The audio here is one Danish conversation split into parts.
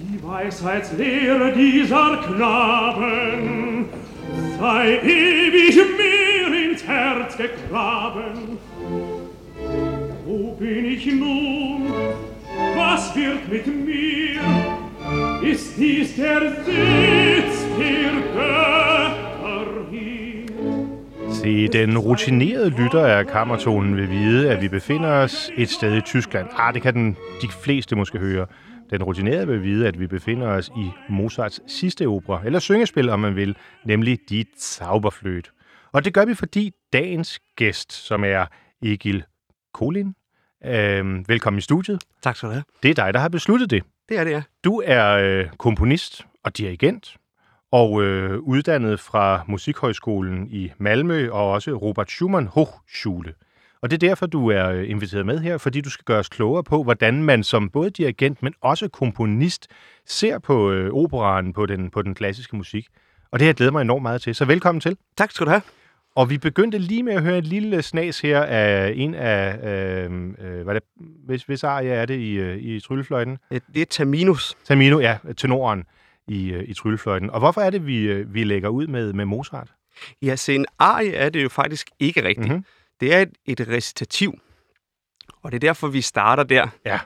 Die Weisheitslehre dieser Knaben sei ewig mir ins Herz gegraben. Wo bin ich nun? Was wird mit mir? Ist dies der Sitz der Götter hier? Se, den rutinerede lytter af kammertonen vil vide, at vi befinder os et sted i Tyskland. Ah, det kan den, de fleste måske høre. Den rutinerede vil vide, at vi befinder os i Mozarts sidste opera, eller syngespil, om man vil, nemlig Die Zauberfløte. Og det gør vi, fordi dagens gæst, som er Egil Kolin, øh, velkommen i studiet. Tak skal du have. Det er dig, der har besluttet det. Det er det, ja. Du er øh, komponist og dirigent, og øh, uddannet fra Musikhøjskolen i Malmø og også Robert Schumann Hochschule. Og det er derfor, du er øh, inviteret med her, fordi du skal gøre os klogere på, hvordan man som både dirigent, men også komponist ser på øh, operaen, på den, på den klassiske musik. Og det har jeg glædet mig enormt meget til. Så velkommen til. Tak skal du have. Og vi begyndte lige med at høre en lille snas her af en af, øh, øh, hvad det, hvis, hvis arie er det i, øh, i tryllefløjten? Det er Terminus. Tamino, ja, tenoren i, øh, i tryllefløjten. Og hvorfor er det, vi, vi lægger ud med, med Mozart? Ja, se, en arie er det jo faktisk ikke rigtigt. Mhm. Mm-hmm. Det er et, et recitativ. Og det er derfor, vi starter der. Ja.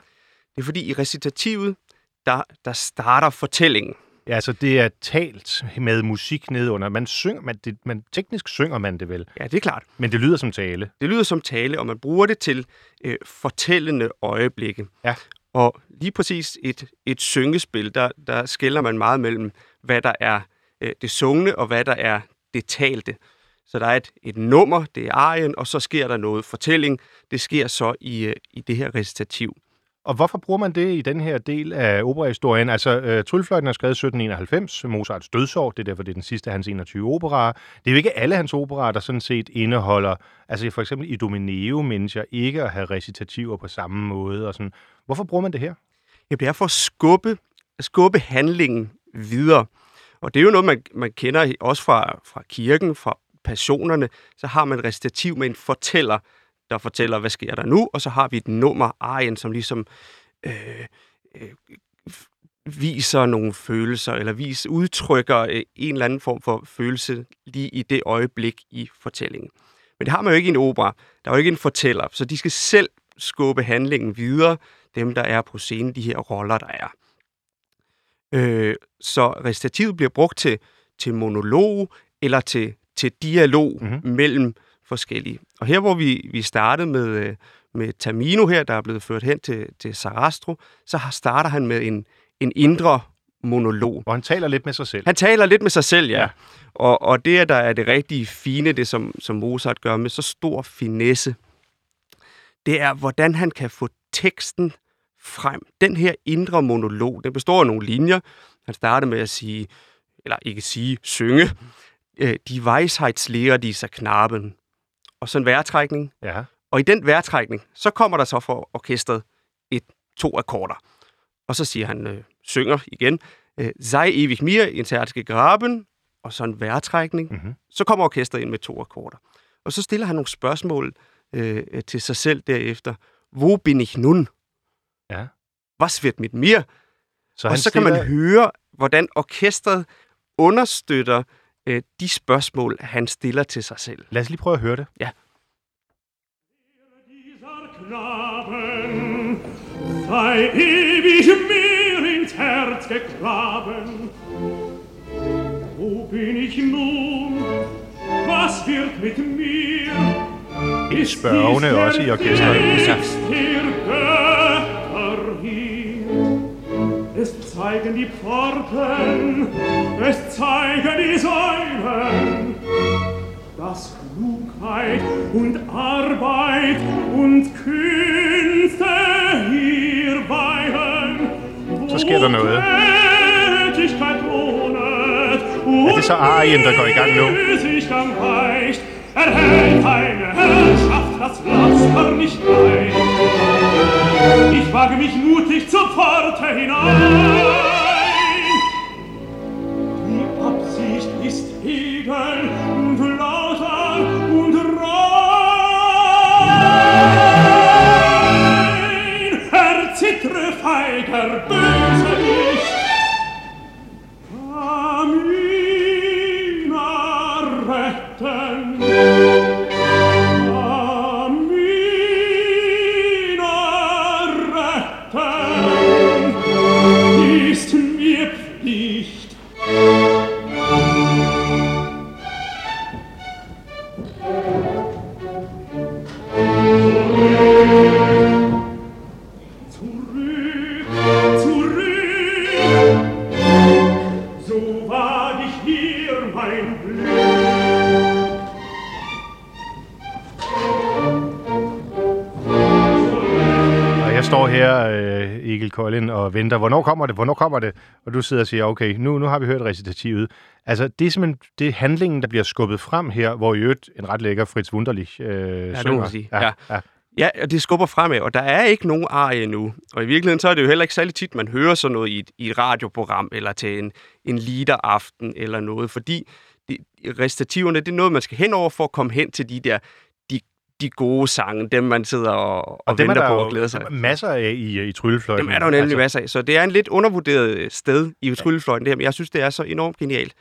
Det er fordi, i recitativet, der, der starter fortællingen. Ja, altså det er talt med musik nedunder. Man synger, man, det, man, teknisk synger man det vel, Ja, det er klart. men det lyder som tale. Det lyder som tale, og man bruger det til øh, fortællende øjeblikke. Ja. Og lige præcis et, et syngespil, der, der skiller man meget mellem, hvad der er øh, det sungne, og hvad der er det talte. Så der er et, et nummer, det er arien, og så sker der noget fortælling. Det sker så i, øh, i det her recitativ. Og hvorfor bruger man det i den her del af operahistorien? Altså, øh, Tryllefløjten er skrevet i 1791, Mozarts dødsår, det er derfor, det er den sidste af hans 21 operaer. Det er jo ikke alle hans operaer, der sådan set indeholder, altså for eksempel i Domineo, jeg ikke at have recitativer på samme måde. Og sådan. Hvorfor bruger man det her? Jamen, det er for at skubbe, at skubbe handlingen videre. Og det er jo noget, man, man kender også fra, fra kirken, fra personerne, Så har man et recitativ med en fortæller, der fortæller, hvad sker der nu, og så har vi et nummer, arien, som ligesom øh, øh, viser nogle følelser, eller vis, udtrykker øh, en eller anden form for følelse lige i det øjeblik i fortællingen. Men det har man jo ikke i en opera. Der er jo ikke en fortæller, så de skal selv skubbe handlingen videre, dem der er på scenen, de her roller, der er. Øh, så recitativet bliver brugt til, til monolog eller til, til dialog Mhm. mm-hmm. mellem forskellige. Og her, hvor vi, vi startede med, øh, med Tamino her, der er blevet ført hen til, til Sarastro, så starter han med en, en indre monolog. Hvor han taler lidt med sig selv. Han taler lidt med sig selv, ja. Ja. ja. Og, og det, der er det rigtige fine, det som, som Mozart gør med så stor finesse, det er, hvordan han kan få teksten frem. Den her indre monolog, den består af nogle linjer. Han starter med at sige, eller ikke sige, synge, øh, de Weisheitslehrer dieser Knaben. Og så en vejrtrækning. Ja. Og i den vejrtrækning, så kommer der så for orkestret et, to akkorder. Og så siger han, øh, synger igen, øh, sei ewig mir ins Herz gegraben, og så en vejrtrækning. Mhm. Så kommer orkestret ind med to akkorder. Og så stiller han nogle spørgsmål øh, til sig selv derefter. Wo bin ich nun? Ja. Was wird mit mir? Så og så kan man høre, hvordan orkestret understøtter øh, de spørgsmål, han stiller til sig selv. Lad os lige prøve at høre det. Dieser Knaben sei ewig mir ins Herz gegraben. Wo bin ich nun? Was wird mit mir? Helt spørgende også i orkestret. Hier. Es zeigen die Pforten, es zeigen die Säulen, dass Klugheit und Arbeit und Künste hier weilen. Så sker der noget. Er det så arien, der går i gang nu? Erhält eine Herrschaft, das Laster nicht rein. Ich wage mich mutig zur Pforte hinein. Die Absicht ist edel und lauter und rein. Erzittere feiger og venter, hvornår kommer det, hvornår kommer det? Og du sidder og siger, okay, nu, nu har vi hørt recitativet. Altså, det er simpelthen det er handlingen, der bliver skubbet frem her, hvor i øvrigt en ret lækker Fritz Wunderlich øh, Ja, det synger. sige. Ja. ja. Ja, og det skubber fremad, og der er ikke nogen arie nu. Og i virkeligheden så er det jo heller ikke særlig tit, man hører sådan noget i et, i et radioprogram, eller til en, en leaderaften eller noget, fordi de, recitativerne, det er noget, man skal hen over for at komme hen til de der de, de gode sange, dem man sidder og, og, Og dem er venter der på og glæder sig. masser af i, i tryllefløjten. Dem er der jo nemlig altså. masser af. Så det er en lidt undervurderet sted i tryllefløjten, det her, men jeg synes, det er så enormt genialt.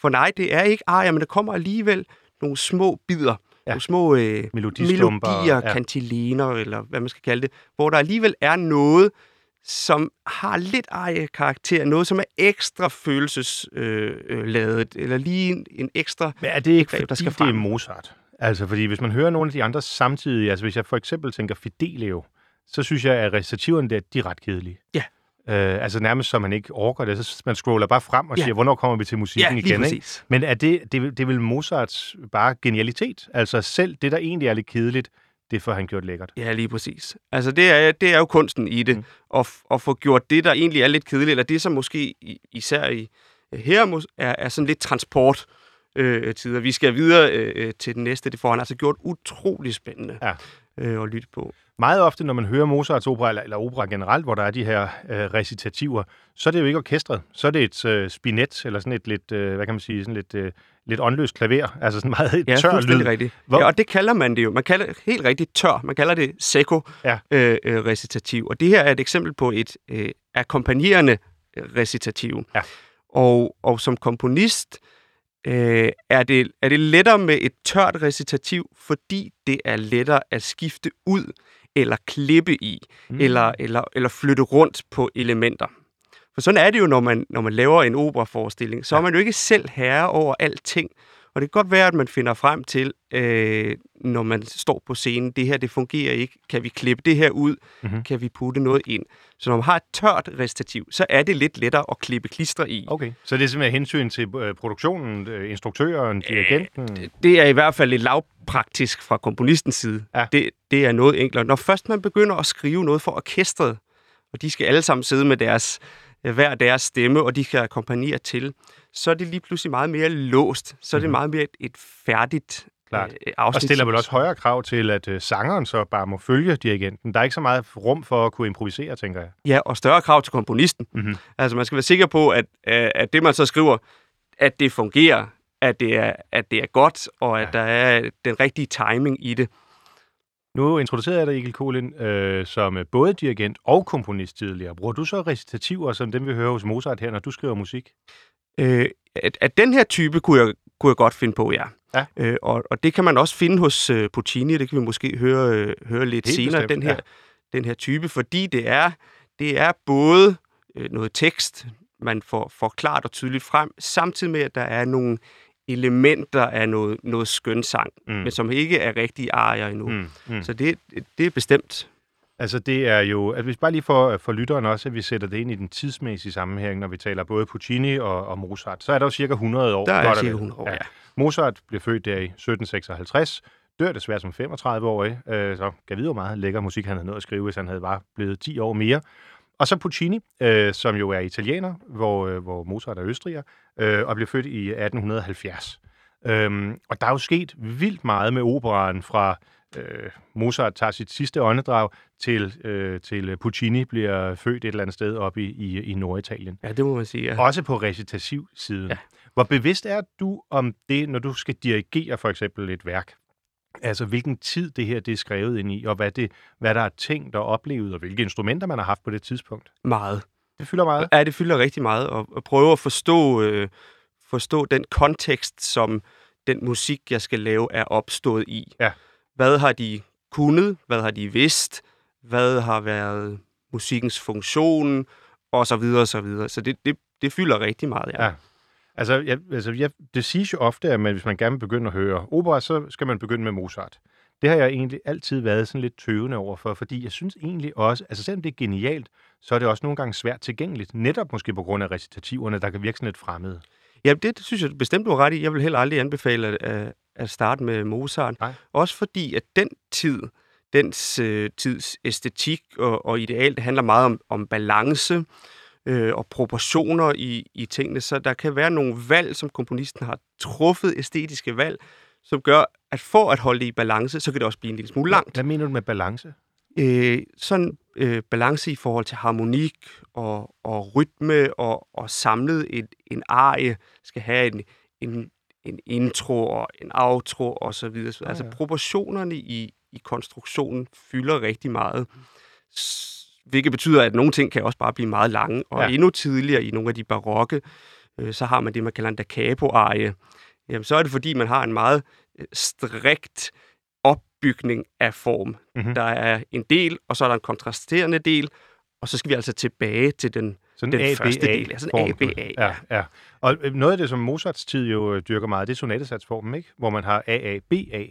For nej, det er ikke arier, men der kommer alligevel nogle små bidder, ja. nogle små øh, melodier, ja. kantiliner, eller hvad man skal kalde det, hvor der alligevel er noget, som har lidt arie-karakter, noget, som er ekstra følelsesladet, øh, ladet, eller lige en, en ekstra... Men er det ikke, fordi der skal det er. Mozart? Altså, fordi hvis man hører nogle af de andre samtidig, altså hvis jeg for eksempel tænker Fidelio, så synes jeg, at recitativerne der, de er ret kedelige. Ja. Øh, altså nærmest, så man ikke orker det. Så man scroller bare frem og Ja. siger, hvornår kommer vi til musikken Ja, igen? Ikke? præcis. Men er det, det, det er vel Mozarts bare genialitet? Altså selv det, der egentlig er lidt kedeligt, det får han gjort lækkert. Ja, lige præcis. Altså, det er, det er jo kunsten i det, Mm. at, at få gjort det, der egentlig er lidt kedeligt, eller det, som måske især i, her er, er sådan lidt transport øh, tider. Vi skal videre øh, til den næste. Det får han altså gjort utrolig spændende Ja. øh, at lytte på. Meget ofte, når man hører Mozarts opera, eller, eller opera generelt, hvor der er de her øh, recitativer, så er det jo ikke orkestret. Så er det et øh, spinet, eller sådan et lidt, øh, hvad kan man sige, sådan lidt, øh, lidt åndløst klaver. Altså sådan meget Ja, tør lyd. rigtigt. Hvor- Ja, og det kalder man det jo. Man kalder det helt rigtigt tør. Man kalder det seko Ja. øh, øh, recitativ. Og det her er et eksempel på et øh, akkompagnerende øh, recitativ. Ja. Og, og som komponist øh, er, det, er det lettere med et tørt recitativ, fordi det er lettere at skifte ud eller klippe i, mm. eller, eller, eller flytte rundt på elementer. For sådan er det jo, når man, når man laver en operaforestilling. Så er man jo ikke selv herre over alting. Og det kan godt være, at man finder frem til, øh, når man står på scenen, det her, det fungerer ikke. Kan vi klippe det her ud? Mhm. Mm-hmm. Kan vi putte noget ind? Så når man har et tørt recitativ, så er det lidt lettere at klippe klister i. Okay, så det er simpelthen hensyn til øh, produktionen, øh, instruktøren, dirigenten. Det er i hvert fald lidt lavpraktisk fra komponistens side. Ja. Det, det er noget enklere. Når først man begynder at skrive noget for orkestret, og de skal alle sammen sidde med deres, øh, hver deres stemme, og de skal akkompagnere til, så er det lige pludselig meget mere låst. Så er det meget mere et, et færdigt Mhm. Klart. øh, Og afsnit. stiller vel også højere krav til, at øh, sangeren så bare må følge dirigenten. Der er ikke så meget rum for at kunne improvisere, tænker jeg. Ja, og større krav til komponisten. Mhm. Altså, man skal være sikker på, at, øh, at det, man så skriver, at det fungerer, at det er, at det er godt, og at Ja. der er den rigtige timing i det. Nu introducerede jeg dig, Egil Kolin, øh, som øh, både dirigent og komponist tidligere. Bruger du så recitativer, som dem vi hører hos Mozart her, når du skriver musik? Øh, at, at den her type kunne jeg, kunne jeg godt finde på, ja. Ja. Øh, og, og det kan man også finde hos øh, Puccini, det kan vi måske høre, øh, høre lidt Helt senere, bestemt, den her, ja. den her type, fordi det er, det er både øh, noget tekst, man får, får klart og tydeligt frem, samtidig med, at der er nogle elementer af noget, noget skønsang, Mm. mm. men som ikke er rigtig arier endnu. Mm. Mm. Så det, det er bestemt. Altså det er jo, at hvis bare lige for, for lytteren også, at vi sætter det ind i den tidsmæssige sammenhæng, når vi taler både Puccini og, og Mozart, så er der jo cirka 100 år. Der er cirka vel. 100 år, ja. Mozart blev født der i 1756, dør desværre som 35-årig, øh, så kan vide, hvor meget lækker musik han havde nået at skrive, hvis han havde bare blevet 10 år mere. Og så Puccini, øh, som jo er italiener, hvor, øh, hvor Mozart er østriger, øh, og blev født i 1870. Øhm, og der er jo sket vildt meget med operaen fra øh, Mozart tager sit sidste åndedrag til, øh, til Puccini bliver født et eller andet sted oppe i, i, i Norditalien. Ja, det må man sige. Ja. Også på recitativsiden. Ja. Hvor bevidst er du om det, når du skal dirigere for eksempel et værk? Altså, hvilken tid det her det er skrevet ind i, og hvad, det, hvad der er tænkt og oplevet, og hvilke instrumenter man har haft på det tidspunkt. Meget. Det fylder meget. Ja, det fylder rigtig meget, og, og prøve at forstå, øh, forstå den kontekst, som den musik, jeg skal lave, er opstået i. Ja. Hvad har de kunnet? Hvad har de vidst? Hvad har været musikkens funktion? Og så videre, og så videre. Så det, det, det fylder rigtig meget, ja. Ja. Altså, jeg, altså jeg, det siges jo ofte, at man, hvis man gerne vil begynde at høre opera, så skal man begynde med Mozart. Det har jeg egentlig altid været sådan lidt tøvende over for, fordi jeg synes egentlig også, altså selvom det er genialt, så er det også nogle gange svært tilgængeligt, netop måske på grund af recitativerne, der kan virke sådan lidt fremmede. Ja, det, synes jeg bestemt, du har ret i. Jeg vil heller aldrig anbefale at, at- at starte med Mozart. Nej. Også fordi, at den tid, dens øh, tids æstetik og, og ideal. Det handler meget om, om balance øh, og proportioner i, i tingene, så der kan være nogle valg, som komponisten har truffet, æstetiske valg, som gør, at for at holde det i balance, så kan det også blive en lille smule langt. Hvad mener du med balance? Øh, sådan øh, balance i forhold til harmonik og, og rytme og, og samlet en, en arie skal have en, en, en intro og en outro og så videre. Ah, altså ja. proportionerne i, i konstruktionen fylder rigtig meget. Hvilket betyder, at nogle ting kan også bare blive meget lange. Og Ja. endnu tidligere i nogle af de barokke, øh, så har man det, man kalder en da capo-arie. Jamen, så er det, fordi man har en meget øh, strikt opbygning af form. Mhm. Der er en del, og så er der en kontrasterende del, og så skal vi altså tilbage til den, Sådan den ABA første del. Sådan form. ABA. Ja, ja. Og øh, noget af det, som Mozarts tid jo dyrker meget, det er sonatesatsformen, ikke? Hvor man har AABA,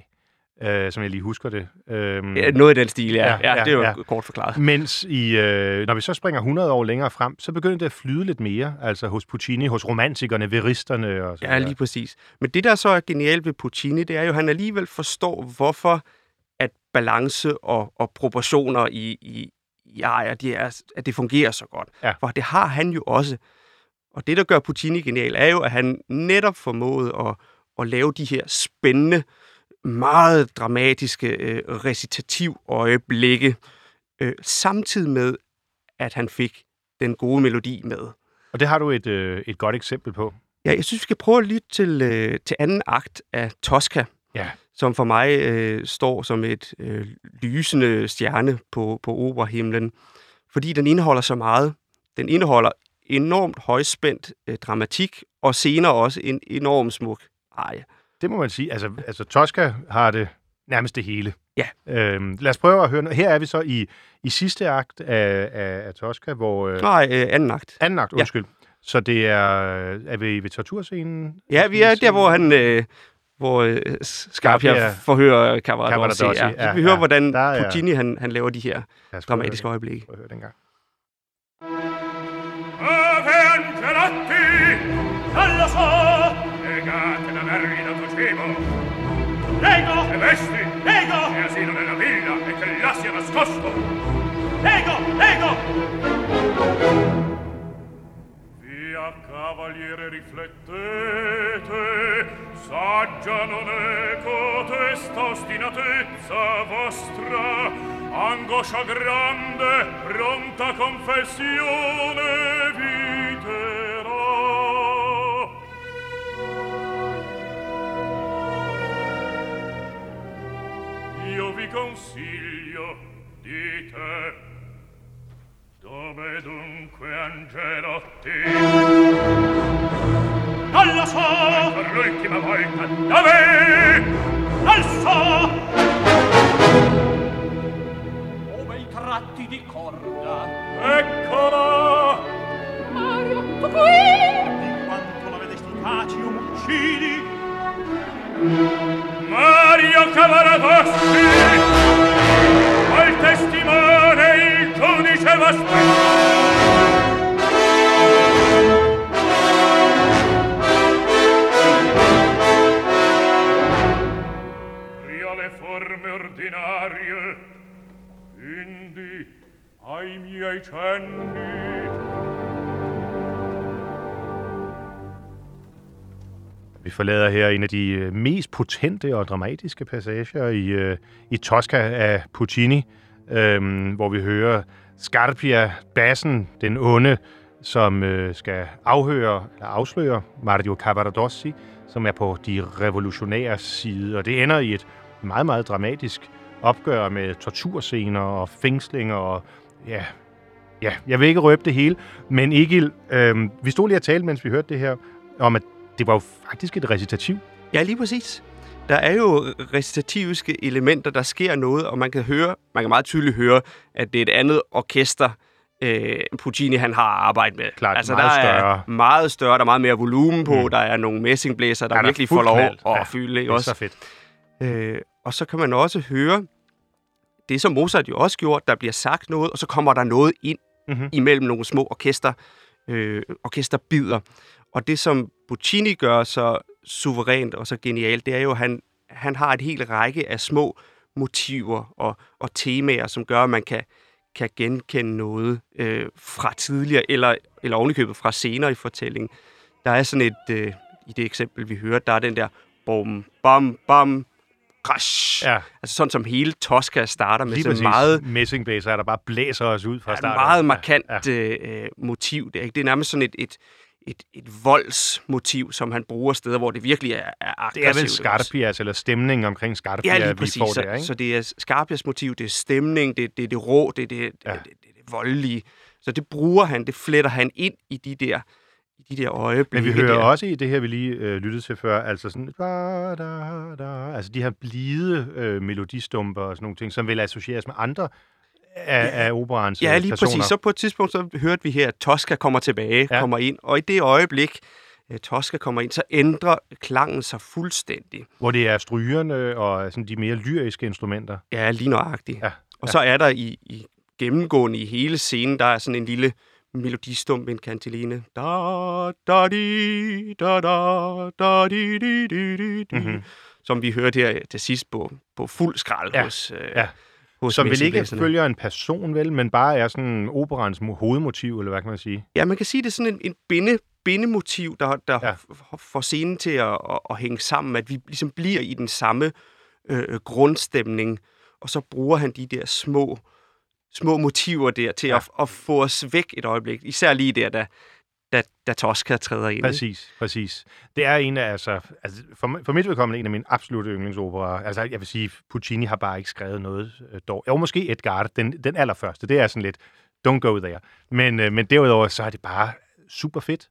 øh, som jeg lige husker det. Øhm, Ja, noget i den stil, ja. Ja, ja, ja, det er jo ja. kort forklaret. Mens i, øh, når vi så springer 100 år længere frem, så begynder det at flyde lidt mere, altså hos Puccini, hos romantikerne, veristerne og så Ja, lige præcis. Men det, der så er genialt ved Puccini, det er jo, at han alligevel forstår, hvorfor at balance og, og proportioner i, i, i arier, de er, at det fungerer så godt. Ja. For det har han jo også. Og det, der gør Puccini genial, er jo, at han netop formåede at, at lave de her spændende, meget dramatiske øh, recitativ øjeblikke, øh, samtidig med, at han fik den gode melodi med. Og det har du et, øh, et godt eksempel på. Ja, jeg synes, vi skal prøve at lytte til, øh, til anden akt af Tosca, Ja. som for mig øh, står som et øh, lysende stjerne på, på operahimlen, fordi den indeholder så meget. Den indeholder enormt højspændt øh, dramatik, og senere også en enorm smuk arie. Det må man sige. Altså, altså Tosca har det nærmest det hele. Ja. Øhm, lad os prøve at høre noget. Her er vi så i, i sidste akt af, af, af Tosca, hvor... Øh, Nej, øh, anden akt. anden akt, Ja. undskyld. Så det er... Er vi ved torturscenen? Ja, vi er der, hvor han... Øh, hvor øh, Scarpia Scarpia forhører Cavaradossi. Cavaradossi, Ja. ja, Så vi hører, ja. hvordan Der er- Puccini han, han laver de her dramatiske høre øjeblikke. Prøv at høre den gang. Ave Angelotti, Prego. E vesti. Prego. E asilo nella villa e che là sia nascosto. Prego, prego. Via, cavaliere, riflettete. Saggia non è cotesta ostinatezza vostra. Angoscia grande, pronta confessione viterà. Consiglio, dite, dove dunque Angelotti? Non lo so! Per l'ultima volta, dove? Non so! Come i tratti di corda Eccola! Mario, tu qui? Di quanto la vedesti Cacio Muccini? cavara vostri al testimone il giudice v'aspetta forme ordinarie indi ai miei cenni. Vi forlader her en af de øh, mest potente og dramatiske passager i, øh, i Tosca af Puccini, øhm, hvor vi hører Scarpia, bassen, den onde, som øh, skal afhøre eller afsløre Mario Cavaradossi, som er på de revolutionære side. Og det ender i et meget, meget dramatisk opgør med torturscener og fængslinger og ja, ja, jeg vil ikke røbe det hele, men Egil, øh, vi stod lige og talte, mens vi hørte det her, om at det var jo faktisk et recitativ. Ja, lige præcis. Der er jo recitativiske elementer, der sker noget, og man kan høre, man kan meget tydeligt høre, at det er et andet orkester, øh, Puccini han har arbejdet med. Klart, altså, meget der større. er meget større, der er meget mere volumen på, Mm. der er nogle messingblæser, der Er der virkelig får lov at Ja, fylde. Det er også? så fedt. Øh, og så kan man også høre, det som Mozart jo også gjorde, der bliver sagt noget, og så kommer der noget ind Mhm. imellem nogle små orkester, øh, orkesterbider. Og det, som Puccini gør så suverænt og så genialt, det er jo, at han, han har et helt række af små motiver og, og temaer, som gør, at man kan, kan genkende noget øh, fra tidligere, eller, eller ovenikøbet fra senere i fortællingen. Der er sådan et, øh, i det eksempel, vi hørte, der er den der bom, bam, bam, crash. Ja. Altså sådan som hele Tosca starter med Lige sådan præcis. meget Messingblæser, der bare blæser os ud fra et starten. meget markant Ja, ja, ja. Øh, motiv. Det er, ikke? det er nærmest sådan et, et, et, et voldsmotiv, som han bruger steder, hvor det virkelig er, er Det er aggressivt. vel? Skarpias, eller stemningen omkring Skarpia, Ja, vi får Så, der, ikke? så det er Skarpias motiv, det er stemning, det, det er det rå, det er det, Ja. ja. det, det, det, det voldelige. Så det bruger han, det fletter han ind i de der, i de der øjeblikke. Men vi hører der. også i det her, vi lige øh, lyttede til før, altså sådan, da, da, da, altså de her blide øh, melodistumper og sådan nogle ting, som vil associeres med andre af, ja. af operans Ja, øh, lige personer. præcis. Så på et tidspunkt, så hørte vi her, at Tosca kommer tilbage, Ja. ja. kommer ind, og i det øjeblik, øh, Tosca kommer ind, så ændrer klangen sig fuldstændig. Hvor det er strygerne og sådan de mere lyriske instrumenter. Ja, lige nøjagtigt. Ja, Og så er der i, i gennemgående i hele scenen, der er sådan en lille melodistump, en kantiline. Da, da, di, da, da, da, di, di, di, di, di, Mhm. Som vi hørte her til sidst på, på fuld skrald Ja, hos, øh, ja. Hos Som vel ikke følger en person, vel, men bare er sådan operans mo- hovedmotiv, eller hvad kan man sige? Ja, man kan sige, det er sådan en, en binde, bindemotiv, der, der Ja. får scenen til at, at, at hænge sammen, at vi ligesom bliver i den samme øh, grundstemning, og så bruger han de der små, små motiver der til ja. at, at få os væk et øjeblik. Især lige der, da, da, da Tosca træder ind. Præcis, præcis. Det er en af, altså, altså for, for mit vedkommende en af mine absolutte yndlingsoperaer. Altså, jeg vil sige, Puccini har bare ikke skrevet noget øh, dog. Jo, måske Edgar, den, den allerførste. Det er sådan lidt, don't go there. Men, øh, men derudover, så er det bare super fedt.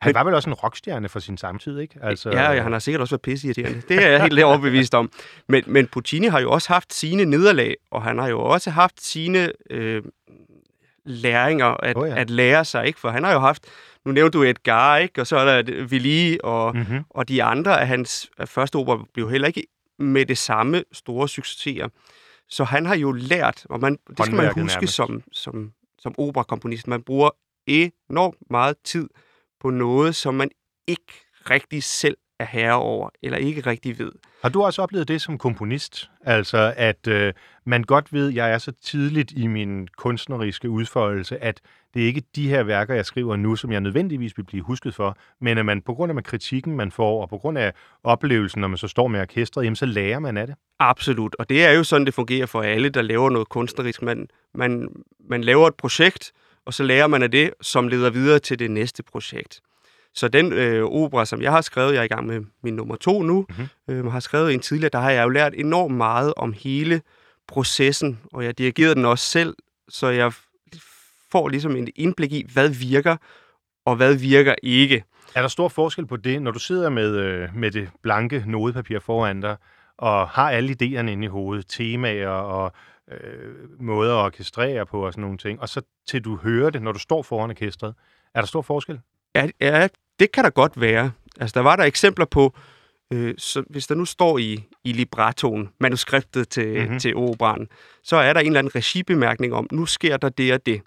Han Men- var vel også en rockstjerne for sin samtid, ikke? Altså, Ja, ja, han har sikkert også været pisseirriterende. Det er jeg helt overbevist om. Men, men Puccini har jo også haft sine nederlag, og han har jo også haft sine øh, læringer at, Oh, ja. at lære sig, ikke? For han har jo haft, nu nævnte du Edgar, ikke? Og så er der Willi og, Mm-hmm. og de andre af hans første opera blev heller ikke med det samme store succeser. Så han har jo lært, og man, det skal man huske nærmest. som, som, som operakomponist, man bruger enormt meget tid på noget, som man ikke rigtig selv er herre over, eller ikke rigtig ved. Har du også oplevet det som komponist? Altså, at øh, man godt ved, at jeg er så tidligt i min kunstneriske udfoldelse, at det er ikke de her værker, jeg skriver nu, som jeg nødvendigvis vil blive husket for, men at man på grund af kritikken, man får, og på grund af oplevelsen, når man så står med orkestret, jamen, så lærer man af det. Absolut, og det er jo sådan, det fungerer for alle, der laver noget kunstnerisk. Man, man, man laver et projekt, og så lærer man af det, som leder videre til det næste projekt. Så den øh, opera, som jeg har skrevet, jeg er i gang med min nummer to nu, Mhm. mm-hmm. øh, har skrevet en tidligere, der har jeg jo lært enormt meget om hele processen, og jeg dirigerede den også selv, så jeg får ligesom en indblik i, hvad virker, og hvad virker ikke. Er der stor forskel på det, når du sidder med, øh, med det blanke nodepapir foran dig, og har alle idéerne inde i hovedet, temaer og øh, måder at orkestrere på og sådan nogle ting, og så til du hører det, når du står foran orkestret. Er der stor forskel? Ja, ja, det kan der godt være. Altså, der var der eksempler på, øh, så hvis der nu står i, i librettoen, manuskriptet til, Mhm. mm-hmm. til operan, så er der en eller anden regibemærkning om, nu sker der det og det.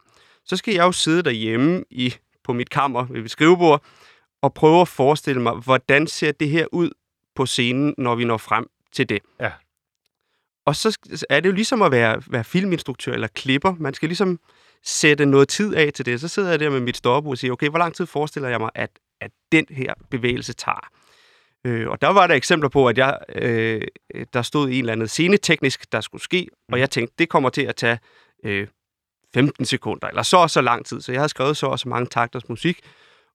Så skal jeg jo sidde derhjemme i, på mit kammer ved mit skrivebord og prøve at forestille mig, hvordan ser det her ud på scenen, når vi når frem til det. Ja. Og så er det jo ligesom at være, være filminstruktør eller klipper. Man skal ligesom sætte noget tid af til det. Så sidder jeg der med mit stopper og siger, okay, hvor lang tid forestiller jeg mig, at, at den her bevægelse tager? Øh, og der var der eksempler på, at jeg, øh, der stod en eller anden sceneteknisk, der skulle ske, og jeg tænkte, det kommer til at tage øh, 15 sekunder, eller så og så lang tid. Så jeg havde skrevet så og så mange takters musik,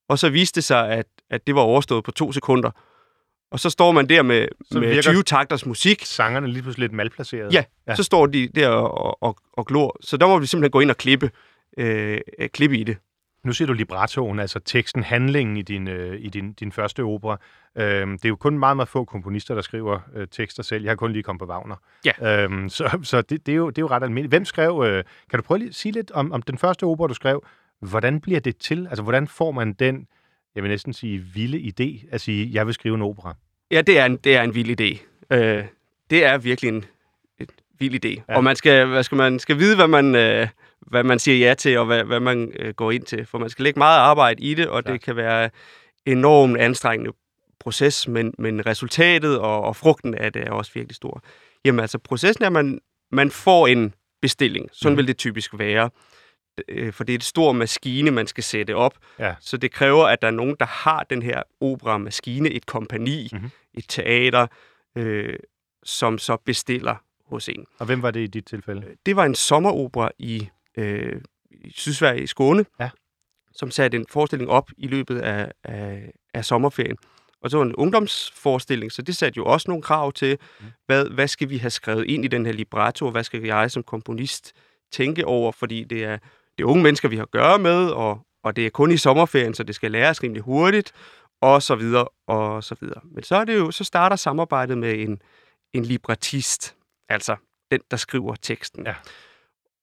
og så viste det sig, at, at det var overstået på to sekunder. Og så står man der med, Så med virker- 20 takters musik, Sangerne er lige pludselig lidt malplaceret. Ja, Ja. så står de der og, og, og glor. Så der må vi simpelthen gå ind og klippe, øh, øh, klippe i det. Nu siger du librettoen, altså teksten, handlingen i din, øh, i din, din første opera. Øhm, det er jo kun meget, meget få komponister, der skriver øh, tekster selv. Jeg har kun lige kommet på Wagner. Ja. Øhm, så så det, det, er jo, det er jo ret almindeligt. Hvem skrev, øh, kan du prøve at sige lidt om, om den første opera, du skrev? Hvordan bliver det til? Altså, hvordan får man den, jeg vil næsten sige, vilde idé at sige, jeg vil skrive en opera? Ja, det er en, det er en vild idé. Øh, det er virkelig en, en vild idé. Ja. Og man skal, hvad skal, man skal vide, hvad man, øh, hvad man siger ja til, og hvad, hvad man øh, går ind til. For man skal lægge meget arbejde i det, og Klart. det kan være enormt anstrengende proces, men, men resultatet og, og frugten af det er også virkelig stor. Jamen altså, processen er, at man, man får en bestilling. Sådan mm. vil det typisk være. Øh, For det er et stor maskine, man skal sætte op. Ja. Så det kræver, at der er nogen, der har den her operamaskine, et kompani, Mhm. mm-hmm. et teater, øh, som så bestiller hos en. Og hvem var det i dit tilfælde? Det var en sommeropera i, øh, i Sydsverige i Skåne, Ja. som satte en forestilling op i løbet af, af, af sommerferien. Og så var en ungdomsforestilling, så det satte jo også nogle krav til, Mm. hvad, hvad skal vi have skrevet ind i den her libretto, og hvad skal jeg som komponist tænke over, fordi det er, det er unge mennesker, vi har at gøre med, og, og det er kun i sommerferien, så det skal læres rimelig hurtigt, og så videre, og så videre. Men så, er det jo, så starter samarbejdet med en, en librettist, altså den, der skriver teksten. Ja.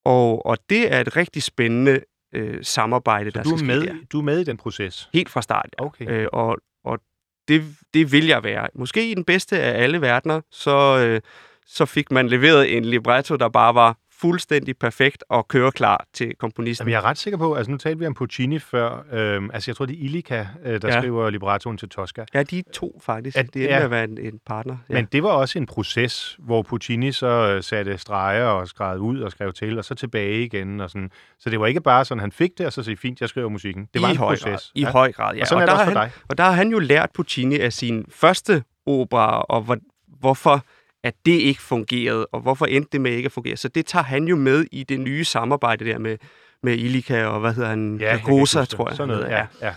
Og, og det er et rigtig spændende øh, samarbejde, der Du er, skal med, ske der. du er med i den proces? Helt fra start. ja. Okay. Øh, og og det, det vil jeg være. Måske i den bedste af alle verdener, så, øh, så fik man leveret en libretto, der bare var fuldstændig perfekt og køreklar til komponisten. Jamen, jeg er ret sikker på, altså nu talte vi om Puccini før, øhm, altså jeg tror, det er Illica, øh, der ja. Skriver librettoen til Tosca. Ja, de er to faktisk. At- det er ja. at være en, en partner. Ja. Men det var også en proces, hvor Puccini så øh, satte streger og skrev ud og skrev til, og så tilbage igen. Og sådan. Så det var ikke bare sådan, han fik det, og så sagde fint, jeg skriver musikken. Det I var en høj proces. Grad, I ja. høj grad, ja. Og sådan er der har for han, dig. Og der har han jo lært Puccini af sin første opera, og hvor, hvorfor at det ikke fungerede, og hvorfor endte det med ikke at fungere. Så det tager han jo med i det nye samarbejde der med, med Ilika og hvad hedder han? Ja, det. tror jeg. Sådan noget, ja. ja.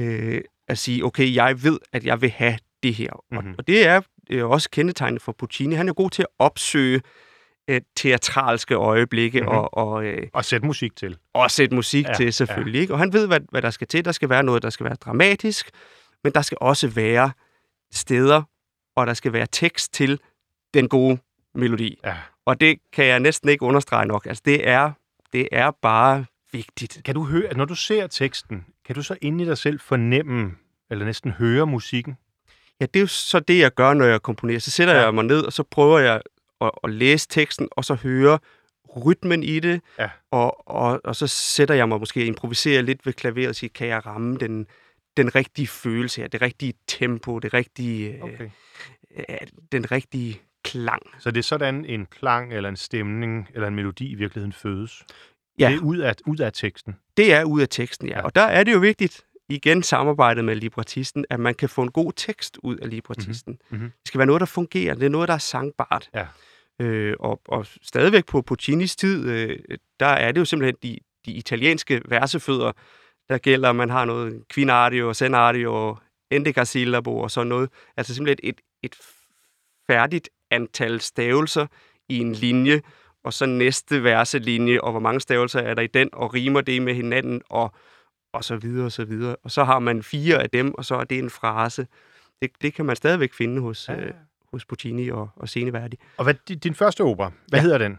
øh, at sige, okay, jeg ved, at jeg vil have det her. Mm-hmm. Mhm. Og, og det er øh, også kendetegnet for Puccini. Han er god til at opsøge øh, teatralske øjeblikke Mhm. mm-hmm. og, og, øh, Og sætte musik til. og sætte musik Ja, ja, til, selvfølgelig. Ikke? Og han ved, hvad, hvad der skal til. Der skal være noget, der skal være dramatisk, men der skal også være steder, og der skal være tekst til den gode melodi. Ja. Og det kan jeg næsten ikke understrege nok. Altså, det er, det er bare vigtigt. Kan du høre, når du ser teksten, kan du så inde i dig selv fornemme, eller næsten høre musikken? Ja, det er jo så det, jeg gør, når jeg komponerer. Så sætter Ja. jeg mig ned, og så prøver jeg at, at læse teksten, og så høre rytmen i det, Ja. og, og, og så sætter jeg mig måske og improviserer lidt ved klaveret og siger, kan jeg ramme den, den rigtige følelse her, det rigtige tempo, det rigtige. Okay. øh, den rigtige klang. Så det er sådan en klang, eller en stemning, eller en melodi i virkeligheden fødes? Ja. Det er ud af, ud af teksten. Det er ud af teksten, ja. Ja. Og der er det jo vigtigt, igen samarbejdet med librettisten, at man kan få en god tekst ud af librettisten. Mhm. Det skal være noget, der fungerer. Det er noget, der er sangbart. Ja. Øh, og, og stadigvæk på Puccinis tid, øh, der er det jo simpelthen de, de italienske versefødder, der gælder. Man har noget quinardio, senardio, endecasillabo og sådan noget. Altså simpelthen et, et færdigt antal stavelser i en linje, og så næste verselinje, og hvor mange stavelser er der i den, og rimer det med hinanden, og, og så videre, og så videre. Og så har man fire af dem, og så er det en frase. Det, det kan man stadigvæk finde hos, Ja, ja. ja. øh, hos Puccini og, og Seneverdi. Og hvad, din, første opera, hvad ja. Ja. hedder den?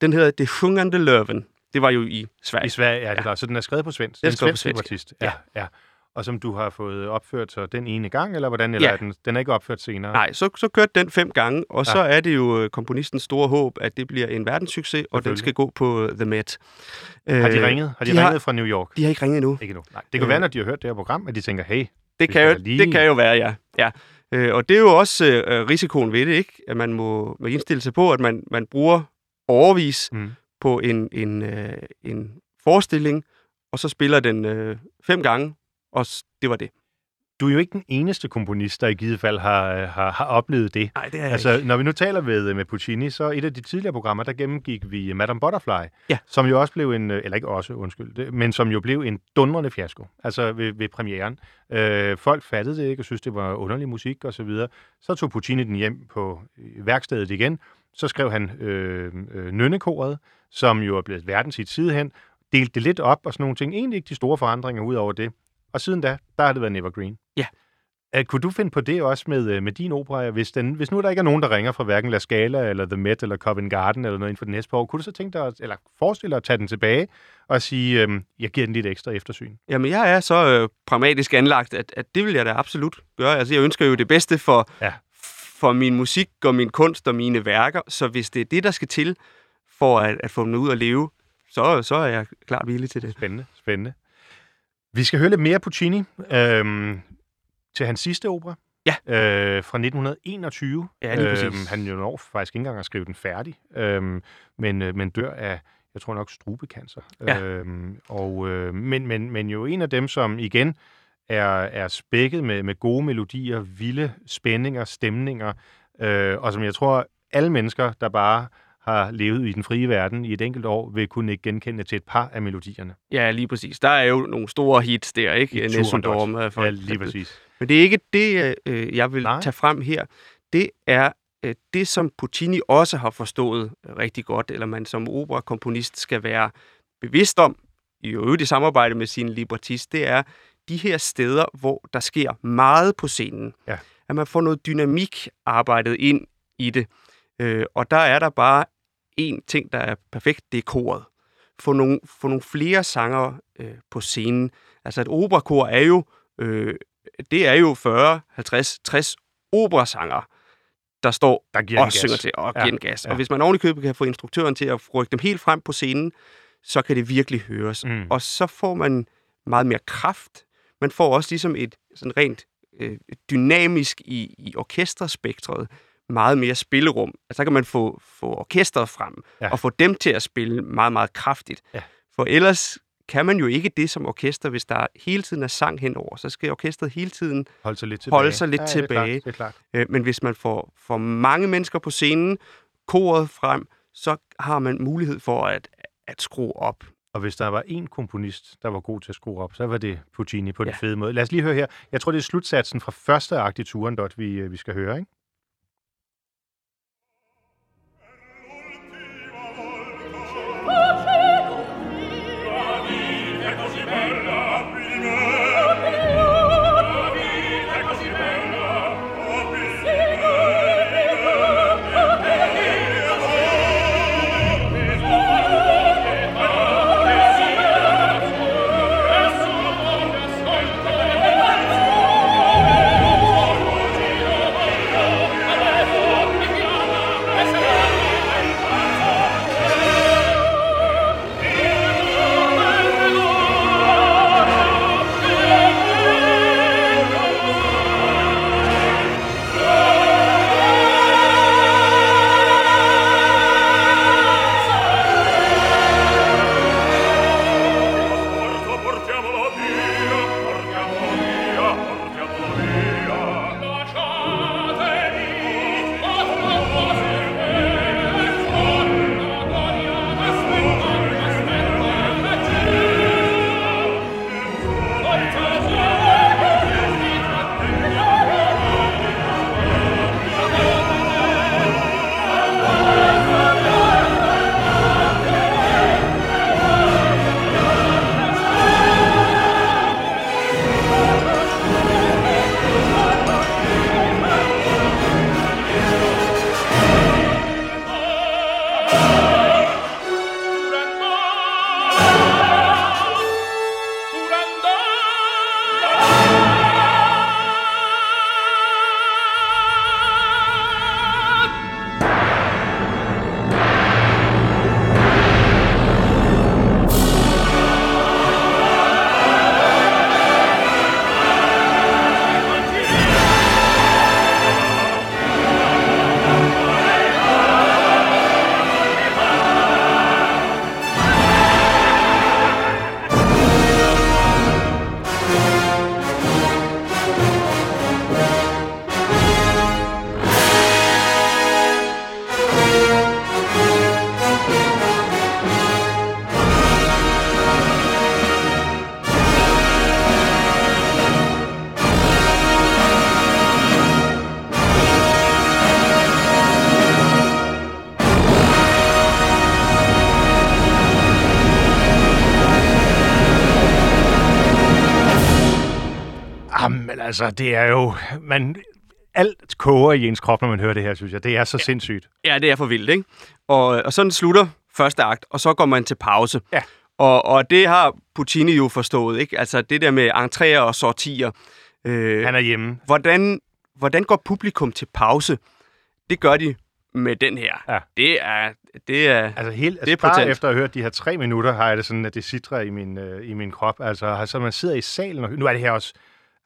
Den hedder Det Sjungande Løven. Det var jo i I Sverige. Sverige, ja, det Ja. der. Så den er skrevet på svensk. Den er skrevet på svensk svensk, librettist. Ja, ja. Og som du har fået opført så den ene gang, eller hvordan? Eller Ja. er den, den er ikke opført senere? Nej, så, så kørte den fem gange, og Ja. så er det jo øh, komponistens store håb, at det bliver en verdenssucces, og den skal gå på øh, The Met. Har de Øh, ringet? Har de, de ringet har- fra New York? De har ikke ringet endnu. Ikke nu. Nej. Det kan Øh. være, når de har hørt det her program, at de tænker, hey, Det kan, jo, lige- det kan jo være, ja. ja. Øh, og det er jo også øh, risikoen ved det, ikke? At man må, må indstille sig på, at man, man bruger overvis mm, på en, en, øh, en forestilling, og så spiller den øh, fem gange, og det var det. du er jo ikke den eneste komponist, der i givet fald har, har, har oplevet det. Nej, det er Altså, når vi nu taler med, med Puccini, så et af de tidligere programmer, der gennemgik vi Madame Butterfly, Ja. som jo også blev en, øh, eller ikke også, undskyld, det, men som jo blev en dundrende fiasko, altså ved, ved premieren. Øh, folk fattede det ikke og synes, det var underlig musik og så videre. Så tog Puccini den hjem på øh, værkstedet igen. Så skrev han øh, øh, Nynnekoret, som jo er blevet verdenshit sidehen, delte det lidt op og sådan nogle ting. Egentlig ikke de store forandringer ud over det. Og siden da, der har det været Nevergreen. Ja. Uh, kunne du finde på det også med, øh, med din opera? Hvis, den, hvis nu der ikke er nogen, der ringer fra hverken La Scala, eller The Met, eller Covent Garden, eller noget inden for den næste år, kunne du så tænke dig, at- eller forestille dig at tage den tilbage og sige, øhm, jeg giver den lidt ekstra eftersyn? Jamen, jeg er så øh, pragmatisk anlagt, at, at det vil jeg da absolut gøre. Altså, jeg ønsker jo det bedste for, Ja. for min musik og min kunst og mine værker, så hvis det er det, der skal til for at, at få dem ud at leve, så, så er jeg klart villig til det. Spændende, spændende. Vi skal høre lidt mere Puccini øhm, til hans sidste opera, Ja. Øh, fra 1921. Ja, lige præcis. han jo når faktisk ikke engang at skrive den færdig, øhm, men, øh, men dør af, jeg tror nok, strubekancer. Ja. Øhm, og, øh, men, men, men jo en af dem, som igen er, er spækket med, med gode melodier, vilde spændinger, stemninger, øh, og som jeg tror, alle mennesker, der bare har levet i den frie verden i et enkelt år, vil kunne ikke genkende til et par af melodierne. Ja, lige præcis. Der er jo nogle store hits der, ikke? I Nessundorm, Ja, lige præcis. Men det er ikke det, øh, jeg vil. Nej. tage frem her. Det er øh, det, som Puccini også har forstået rigtig godt, eller man som operakomponist skal være bevidst om, i øvrigt i samarbejde med sin librettist, det er de her steder, hvor der sker meget på scenen. Ja. At man får noget dynamik arbejdet ind i det. Øh, og der er der bare en ting, der er perfekt, det er koret. Få nogle, få nogle flere sanger øh, på scenen. Altså et operakor er jo, øh, det er jo 40, 50, 60 operasanger, der står Der giver og gas. synger til og Ja, giver en gas. ja. Og hvis man oven i købet kan få instruktøren til at rykke dem helt frem på scenen, så kan det virkelig høres. Mm. Og så får man meget mere kraft. Man får også ligesom et sådan rent øh, dynamisk i, i orkesterspektret meget mere spillerum. Altså, så kan man få, få orkestret frem Ja. og få dem til at spille meget, meget kraftigt. Ja. For ellers kan man jo ikke det som orkester, hvis der hele tiden er sang henover. Så skal orkestret hele tiden Holde sig lidt tilbage. Holde sig lidt ja, Det er tilbage. klart, det er klart. Øh, men hvis man får for mange mennesker på scenen, koret frem, så har man mulighed for at, at skrue op. Og hvis der var en komponist, der var god til at skrue op, så var det Puccini på ja. den Ja. fede måde. Lad os lige høre her. Jeg tror, det er slutsatsen fra første akt i Turandot, vi, øh, vi skal høre, ikke? Altså, det er jo... Man, alt koger i ens krop, når man hører det her, synes jeg. Det er så ja. sindssygt. Ja, det er for vildt, ikke? Og, og sådan slutter første akt, og så går man til pause. Ja. Og, og det har Puccini jo forstået, ikke? Altså det der med entréer og sortier. Øh, Han er hjemme. hvordan, hvordan går publikum til pause? Det gør de med den her. Ja. Det er... Det er Altså, helt, Det altså er bare potent. efter at have hørt de her tre minutter, har jeg det sådan, at det sidrer i min, øh, i min krop. Altså, så man sidder i salen, og nu er det her også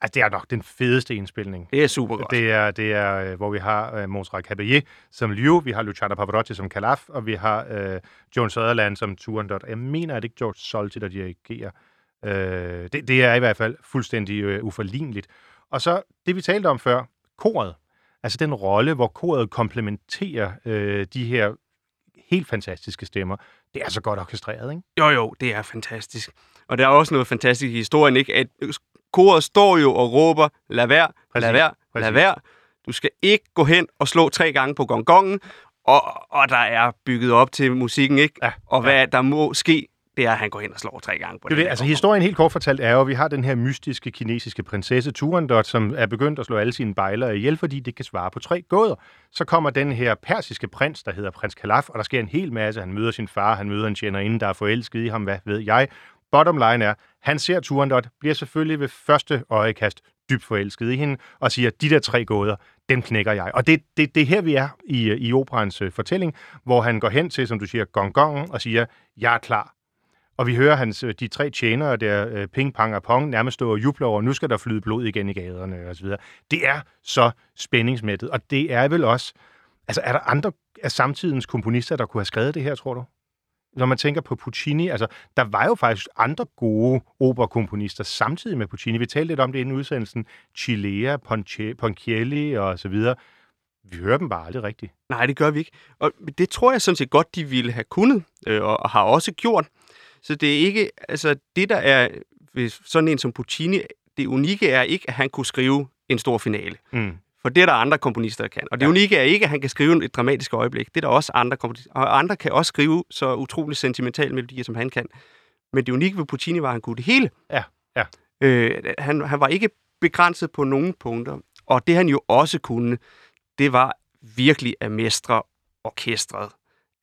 Altså, det er nok den fedeste indspilning. Det er super godt. Det er, det er øh, hvor vi har uh, Montserrat Caballé som Liu, vi har Luciano Pavarotti som Calaf, og vi har uh, Joan Sutherland som Turandot. Jeg mener, at det ikke George Solti, der dirigerer. Uh, det, det er i hvert fald fuldstændig uh, uforligneligt. Og så det, vi talte om før, koret. Altså den rolle, hvor koret komplementerer uh, de her helt fantastiske stemmer. Det er så godt orkestreret, ikke? Jo, jo, det er fantastisk. Og der er også noget fantastisk i historien, ikke? At koret står jo og råber, lad være, Præcis, lad være, præcis. lad være. Du skal ikke gå hen og slå tre gange på gongongen, og, og der er bygget op til musikken, ikke? Ja, og hvad der må ske, det er, at han går hen og slår tre gange på Det det. her Altså historien helt kort fortalt er jo, at vi har den her mystiske kinesiske prinsesse Turandot, som er begyndt at slå alle sine bejlere ihjel, fordi det kan svare på tre gåder. Så kommer den her persiske prins, der hedder prins Kalaf, og der sker en hel masse. Han møder sin far, han møder en tjenerinde, der er forelsket i ham, hvad ved jeg. Bottom line er, han ser Turandot, bliver selvfølgelig ved første øjekast dybt forelsket i hende, og siger, de der tre gåder, dem knækker jeg. Og det, det, det er her, vi er i, i operans øh, fortælling, hvor han går hen til, som du siger, gongongen, og siger, jeg er klar. Og vi hører hans, øh, de tre tjenere der, øh, ping, pang og pong, nærmest stå og juble over, nu skal der flyde blod igen i gaderne osv. Det er så spændingsmættet, og det er vel også... Altså, er der andre af samtidens komponister, der kunne have skrevet det her, tror du? Når man tænker på Puccini, altså, der var jo faktisk andre gode operakomponister samtidig med Puccini. Vi talte lidt om det inden udsendelsen. Chilea, Ponche- Ponchielli og så videre. Vi hører dem bare aldrig rigtigt. Nej, det gør vi ikke. Og det tror jeg sådan set godt, de ville have kunnet, øh, og, har også gjort. Så det er ikke, altså det der er ved sådan en som Puccini, det unikke er ikke, at han kunne skrive en stor finale. Mm. For det er der andre komponister, der kan. Og det ja. unikke er ikke, at han kan skrive et dramatisk øjeblik. Det er der også andre komponister. Og andre kan også skrive så utrolig sentimentale melodier, som han kan. Men det unikke ved Puccini var, at han kunne det hele. Ja, ja. Øh, han, han var ikke begrænset på nogen punkter. Og det han jo også kunne, det var virkelig at mestre orkestret.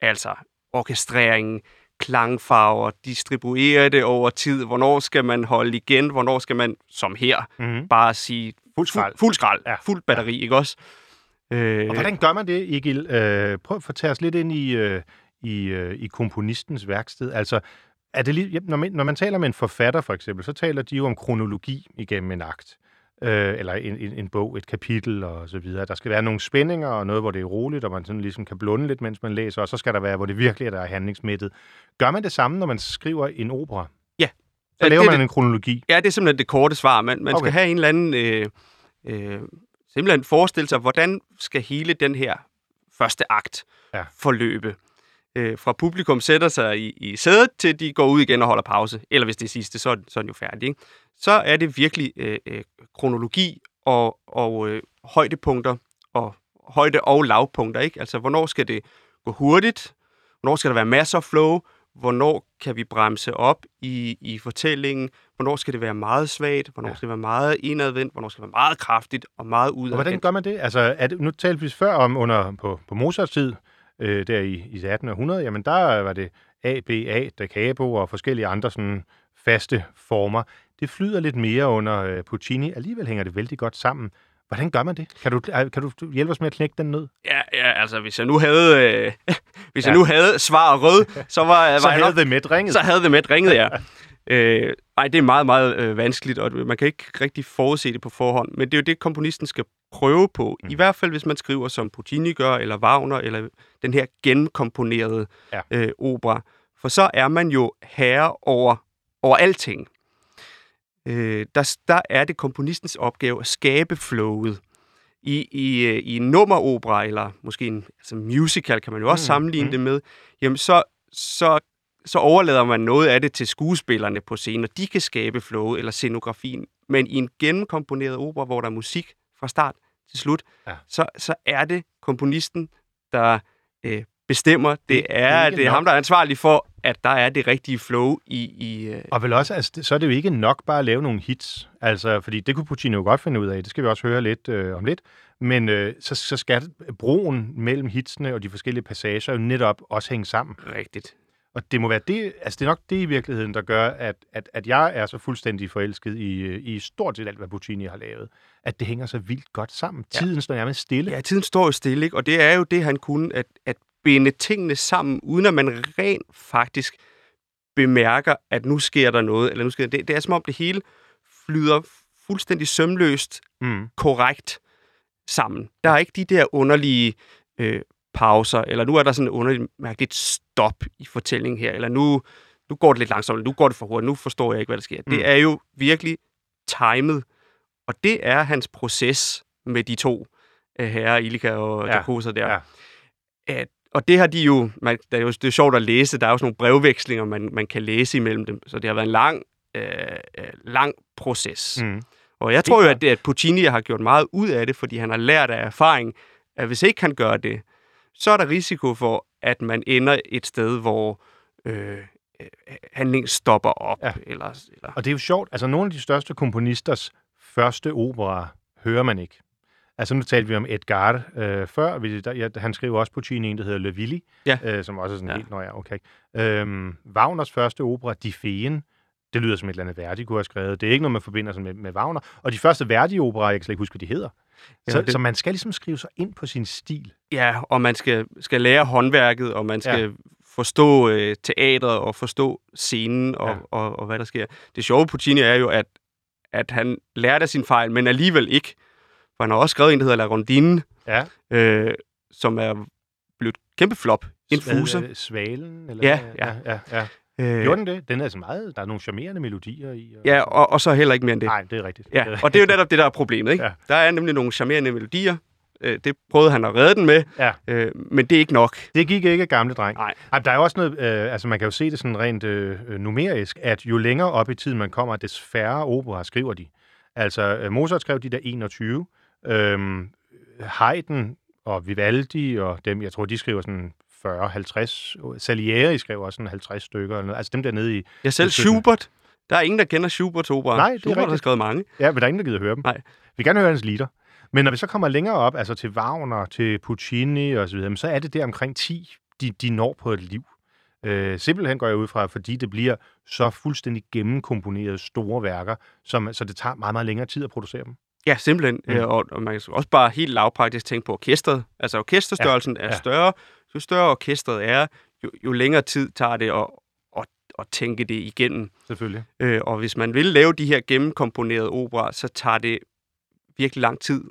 Altså orkestreringen, klangfarver, distribuere det over tid. Hvornår skal man holde igen? Hvornår skal man, som her, Mm-hmm. bare sige Fuld skrald. fuld, fuld skrald, Ja. ja. fuld batteri, ikke også? Øh, Og hvordan gør man det, Egil? Øh, prøv at tage os lidt ind i, øh, i, øh, i komponistens værksted. Altså, er det lige, ja, når, man, når man taler med en forfatter, for eksempel, så taler de jo om kronologi igennem en akt. Øh, eller en, en, en bog, et kapitel og så videre. Der skal være nogle spændinger og noget, hvor det er roligt, og man sådan ligesom kan blunde lidt, mens man læser, og så skal der være, hvor det virkelig er, der er handlingsmættet. Gør man det samme, når man skriver en opera? Ja. Så laver det man en kronologi. Ja, det er simpelthen det korte svar. Man, man Okay. skal have en eller anden... Øh, øh, simpelthen forestille sig, hvordan skal hele den her første akt Ja. forløbe. Øh, fra publikum sætter sig i, i sædet, til de går ud igen og holder pause. Eller hvis det er sidste, så, så er den jo færdig. Ikke? Så er det virkelig øh, øh, kronologi og, og øh, højdepunkter, og højde- og lavpunkter. Ikke? Altså, hvornår skal det gå hurtigt? Hvornår skal der være masser af flow? Hvornår kan vi bremse op i, i fortællingen? Hvornår skal det være meget svagt? Hvornår Ja. skal det være meget indadvendt? Hvornår skal det være meget kraftigt og meget Og hvordan udadvendt? gør man det? Altså, er det, nu talte vi før om under på, på Mozarts tid, øh, der i, i 1800, jamen der var det A, B, A, da capo og forskellige andre sådan faste former. Det flyder lidt mere under øh, Puccini. Alligevel hænger det vældig godt sammen. Hvordan gør man det? Kan du, er- kan du hjælpe os med at knække den ned? Ja, ja, altså hvis jeg nu havde, øh, hvis Ja. jeg nu havde svar rød, så var, Så var havde nok, det med ringet. så havde det med ringet, ja. øh, ej, det er meget, meget øh, vanskeligt, og man kan ikke rigtig forudse det på forhånd. Men det er jo det, komponisten skal prøve på. Mm. I hvert fald, hvis man skriver som Puccini gør, eller Wagner, eller den her genkomponerede Ja. øh, opera. For så er man jo herre over, over alting. Øh, der, der er det komponistens opgave at skabe flowet. I, i, øh, i en nummeropera, eller måske en altså musical, kan man jo også Mm, mm, sammenligne mm. mm. det med, jamen så, så, så overlader man noget af det til skuespillerne på scenen, og de kan skabe flowet eller scenografien. Men i en gennemkomponeret opera, hvor der er musik fra start til slut, Ja. så, så er det komponisten, der øh, bestemmer. Det, det er ikke det er nok. ham, der er ansvarlig for, at der er det rigtige flow i... i øh, Og vel også, altså, det- så er det jo ikke nok bare at lave nogle hits. Altså, fordi det kunne Puccini jo godt finde ud af. Det skal vi også høre lidt øh, om lidt. Men øh, så, så skal broen mellem hitsene og de forskellige passager jo netop også hænge sammen. rigtigt. Og det må være det, altså det er nok det i virkeligheden, der gør, at, at, at jeg er så fuldstændig forelsket i, øh, i stort set alt, hvad Puccini har lavet. At det hænger så vildt godt sammen. Ja. Tiden står nærmest stille. Ja, tiden står jo stille, ikke? og det er jo det, han kunne, at, at binde tingene sammen, uden at man rent faktisk bemærker, at nu sker der noget, eller nu sker det. Det er som om det hele flyder fuldstændig sømløst Mm. korrekt sammen. Der er ikke de der underlige øh, pauser, eller nu er der sådan et underligt mærkeligt stop i fortællingen her, eller nu, nu går det lidt langsomt, nu går det for hurtigt, nu forstår jeg ikke, hvad der sker. Mm. Det er jo virkelig timet, og det er hans proces med de to øh, herrer, Ilika og Ja. Dakosa der. ja. At, og det har de jo, man, det, er jo, det er sjovt at læse, der er jo sådan nogle brevvekslinger, man, man kan læse imellem dem, så det har været en lang, øh, øh, lang proces. Mm. Og jeg tror jo, at, det, at Puccini har gjort meget ud af det, fordi han har lært af erfaring, at hvis ikke han gør det, så er der risiko for, at man ender et sted, hvor øh, handlingen stopper op. Ja. Eller, eller, Og det er jo sjovt, altså nogle af de største komponisters første opera hører man ikke. Altså nu talte vi om Edgar øh, før, vi, der, ja, han skriver også Puccini en, der hedder Le Villi, Ja. øh, som også er sådan Ja. helt, nå ja, okay. Øhm, Wagners første opera, Die Feen, det lyder som et eller andet Verdi kunne have skrevet. Det er ikke noget, man forbinder sig med, med Wagner. Og de første Verdi-operer, jeg kan slet ikke huske, hvad de hedder. Så, Ja, det... det- så man skal ligesom skrive sig ind på sin stil. ja, og man skal, skal lære håndværket, og man skal ja. forstå øh, teatret, og forstå scenen, og, Ja. og, og, og hvad der sker. Det sjove Puccini er jo, at, at han lærte af sin fejl, men alligevel ikke. For han har også skrevet en, der hedder La Rondine, Ja. øh, som er blevet et kæmpe flop. En fuser. er Svalen? Eller Ja, ja, ja, ja. Øh, Gjorde den det? Den er altså meget, der er nogle charmerende melodier i. Og... ja, og, og så heller ikke mere end det. Nej, det er rigtigt. Ja, og det er jo netop det, der er problemet. Ikke? Ja. Der er nemlig nogle charmerende melodier. Øh, det prøvede han at redde den med, Ja. øh, men det er ikke nok. Det gik ikke, gamle dreng. Nej. Ej, der er jo også noget, øh, altså man kan jo se det sådan rent øh, øh, numerisk, at jo længere op i tiden man kommer, des færre opera skriver de. Altså øh, Mozart skrev de der 21, øhm, Haydn og Vivaldi og dem, jeg tror, de skriver sådan 40-50. Salieri skrev også sådan 50 stykker. Eller noget. Altså dem der nede i... Jeg selv er. Schubert. Der er ingen, der kender Schuberts opera. Nej, det er Schubert har rigtigt. skrevet mange. Ja, men der er ingen, der gider høre dem. Nej. Vi vil gerne høre hans lieder. Men når vi så kommer længere op, altså til Wagner, til Puccini og så videre, så er det der omkring 10, de, de når på et liv. Øh, simpelthen går jeg ud fra, fordi det bliver så fuldstændig gennemkomponerede store værker, som, så det tager meget, meget længere tid at producere dem. Ja, simpelthen. Mm. Mm. Og, og man kan også bare helt lavpraktisk tænke på orkestret. Altså orkesterstørrelsen ja. er ja. større. Jo større orkestret er, jo, jo længere tid tager det at, at, at tænke det igennem. Selvfølgelig. Øh, og hvis man vil lave de her gennemkomponerede operer, så tager det virkelig lang tid,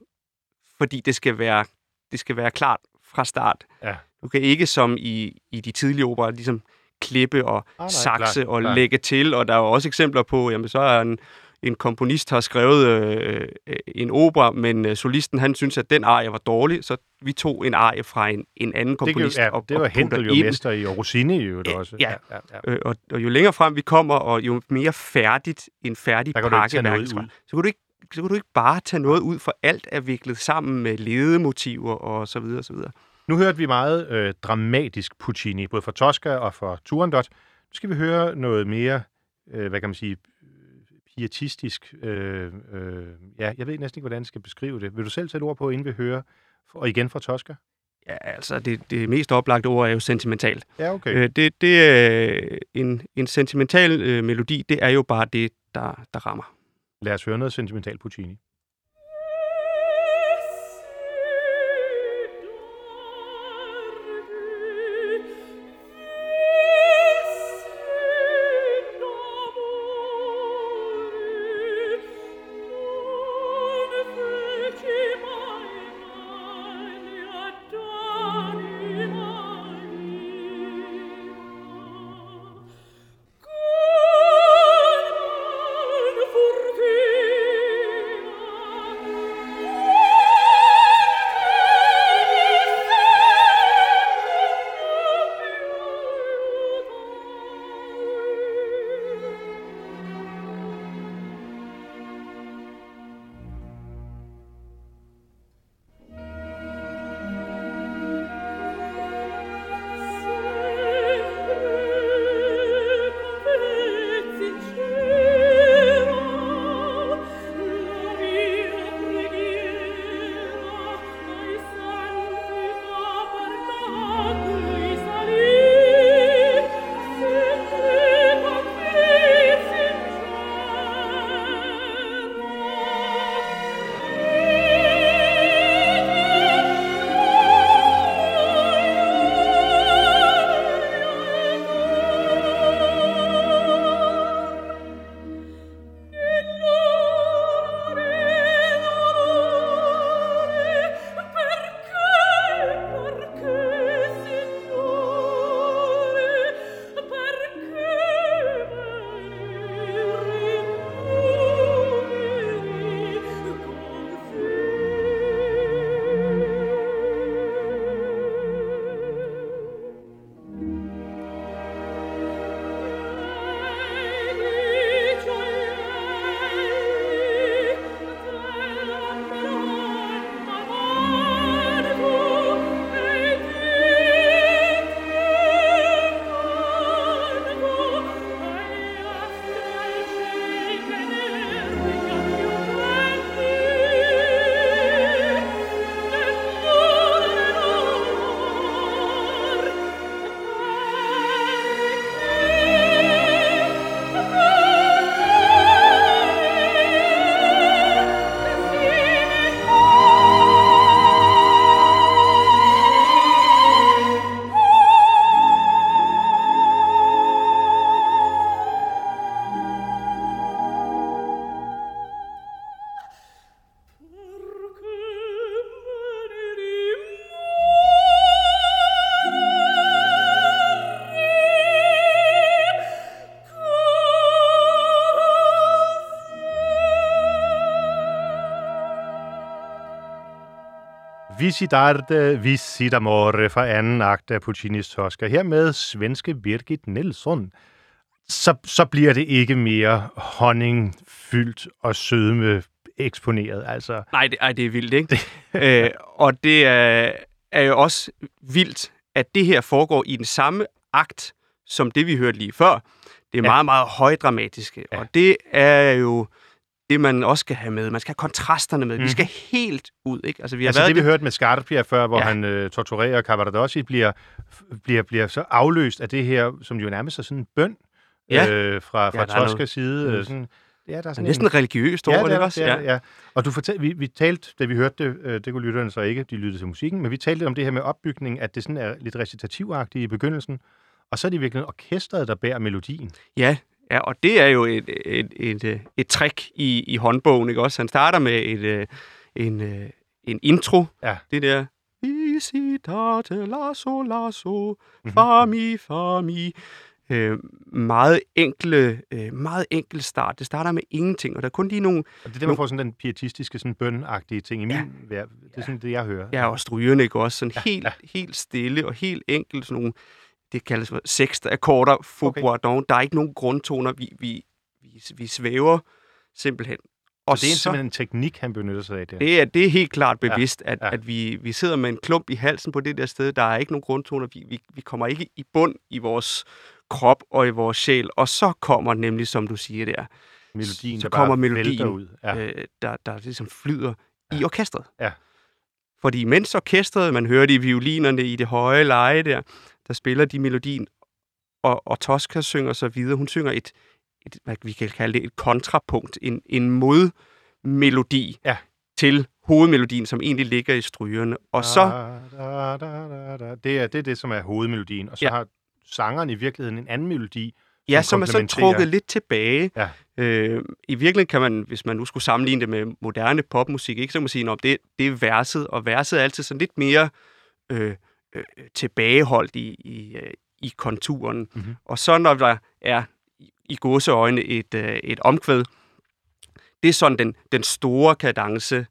fordi det skal være, det skal være klart fra start. Ja. Du kan ikke som i, i de tidlige operer ligesom klippe og nej, sakse klart, og klart. lægge til, og der er jo også eksempler på, jamen så er en, en komponist har skrevet øh, en opera, men øh, solisten han synes, at den arie var dårlig, så vi tog en arie fra en, en anden Det, kan, komponist ja, og, det var Hentel jo mester i, og Rossini jo det også. ja. ja, ja. Øh, og, og jo længere frem vi kommer, og jo mere færdigt en færdig pakke ud. så kan du ikke så kan du ikke bare tage noget ud, for alt er viklet sammen med ledemotiver og så videre og så videre. Nu hørte vi meget øh, dramatisk Puccini, både for Tosca og for Turandot. Nu skal vi høre noget mere, øh, hvad kan man sige, pietistisk. Øh, øh, ja, jeg ved næsten ikke, hvordan jeg skal beskrive det. Vil du selv sætte ord på, inden vi hører, og igen fra Tosca? Ja, altså det, det mest oplagte ord er jo sentimentalt. Ja, okay. Øh, det, det er en, en sentimental øh, melodi, det er jo bare det, der, der rammer. Lad os høre noget sentimental Puccini. Visitarde Visit Amore fra anden akt af Puccinis Tosca. Her med svenske Birgit Nilsson. Så, så bliver det ikke mere honningfyldt og sødme eksponeret. Altså, Nej, det, ej, det er vildt, ikke? øh, og det er, er jo også vildt, at det her foregår i den samme akt, som det, vi hørte lige før. Det er Ja. meget, meget højdramatiske. Ja. Og det er jo det, man også skal have med. Man skal have kontrasterne med. Mm. Mhm. Vi skal helt ud, ikke? Altså, vi har altså været det, vi hørte med Scarpia før, hvor Ja. han øh, torturerer Cavaradossi, bliver, bliver, bliver så afløst af det her, som jo nærmest er sådan en bøn Ja. øh, fra, fra Ja, noget- side. Øh, sådan, ja, der er sådan næsten religiøst over ja, det, er, også? ja. ja. Og du fortalte, vi, vi talte, da vi hørte det, øh, det kunne lytterne så ikke, de lyttede til musikken, men vi talte om det her med opbygning, at det sådan er lidt recitativagtigt i begyndelsen, og så er det virkelig orkestret, der bærer melodien. Ja, ja, og det er jo et, et, et, et, et trick i, i håndbogen, ikke også? Han starter med et, øh, en, øh, en intro. Ja. Det der... Visitate lasso lasso, Mhm. fami fami. Øh, meget enkle, øh, meget enkel start. Det starter med ingenting, og der er kun lige nogle... Og det er der, man får sådan den pietistiske, sådan bønagtige ting i min Ja. ja. Det er sådan det, jeg hører. Ja, og strygerne, ikke også? Sådan Ja, helt, ja. helt stille og helt enkelt. Sådan nogle, det kaldes for sexte akkorder, faux Okay. Der er ikke nogen grundtoner. Vi, vi, vi, vi svæver simpelthen. Og det er simpelthen en teknik, han benytter sig af der. Det er, det er helt klart bevidst, ja, at, ja. at vi, vi sidder med en klump i halsen på det der sted. Der er ikke nogen grundtoner. Vi, vi, vi kommer ikke i bund i vores krop og i vores sjæl. Og så kommer nemlig, som du siger der, melodien, så der kommer melodien, ud. Ja. øh, der, der ligesom flyder ja. i orkestret. Ja. Fordi mens orkestret, man hører de violinerne i det høje leje der, der spiller de melodien, og, og Tosca synger så videre. Hun synger et, et, hvad vi kan kalde det, et kontrapunkt, en, en modmelodi Ja. til hovedmelodien, som egentlig ligger i strygerne. Og så, Da, da, da. Det, er, det er det, som er hovedmelodien. Og så Ja. har sangeren i virkeligheden en anden melodi. ja, som er så trukket lidt tilbage. Ja. Øh, I virkeligheden kan man, hvis man nu skulle sammenligne det med moderne popmusik, ikke, så kan man sige, at det, det er verset, og verset er altid sådan lidt mere øh, øh, tilbageholdt i, i, øh, i konturen. Mhm. Og så når der er i- gåseøjne et, øh, et omkvæd, det er sådan den, den store kadence,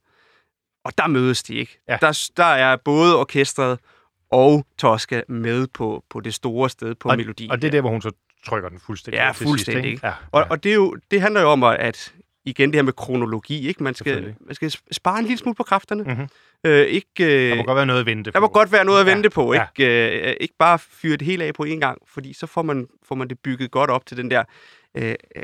og der mødes de ikke. Ja. Der, der er både orkestret og Tosca med på, på det store sted på og, melodien. Og det er der, hvor hun så trykker den fuldstændig Ja, til sidst, fuldstændig, ikke? Ja, Og, ja. og det, er jo, det handler jo om, at igen det her med kronologi, ikke? Man skal, man skal spare en lille smule på kræfterne. Mhm. Øh, ikke, øh, Der må godt være noget at vente der må på. godt være noget at Ja, vente på. ja. Ikke, øh, ikke bare fyre det hele af på en gang, fordi så får man, får man det bygget godt op til den der øh, øh,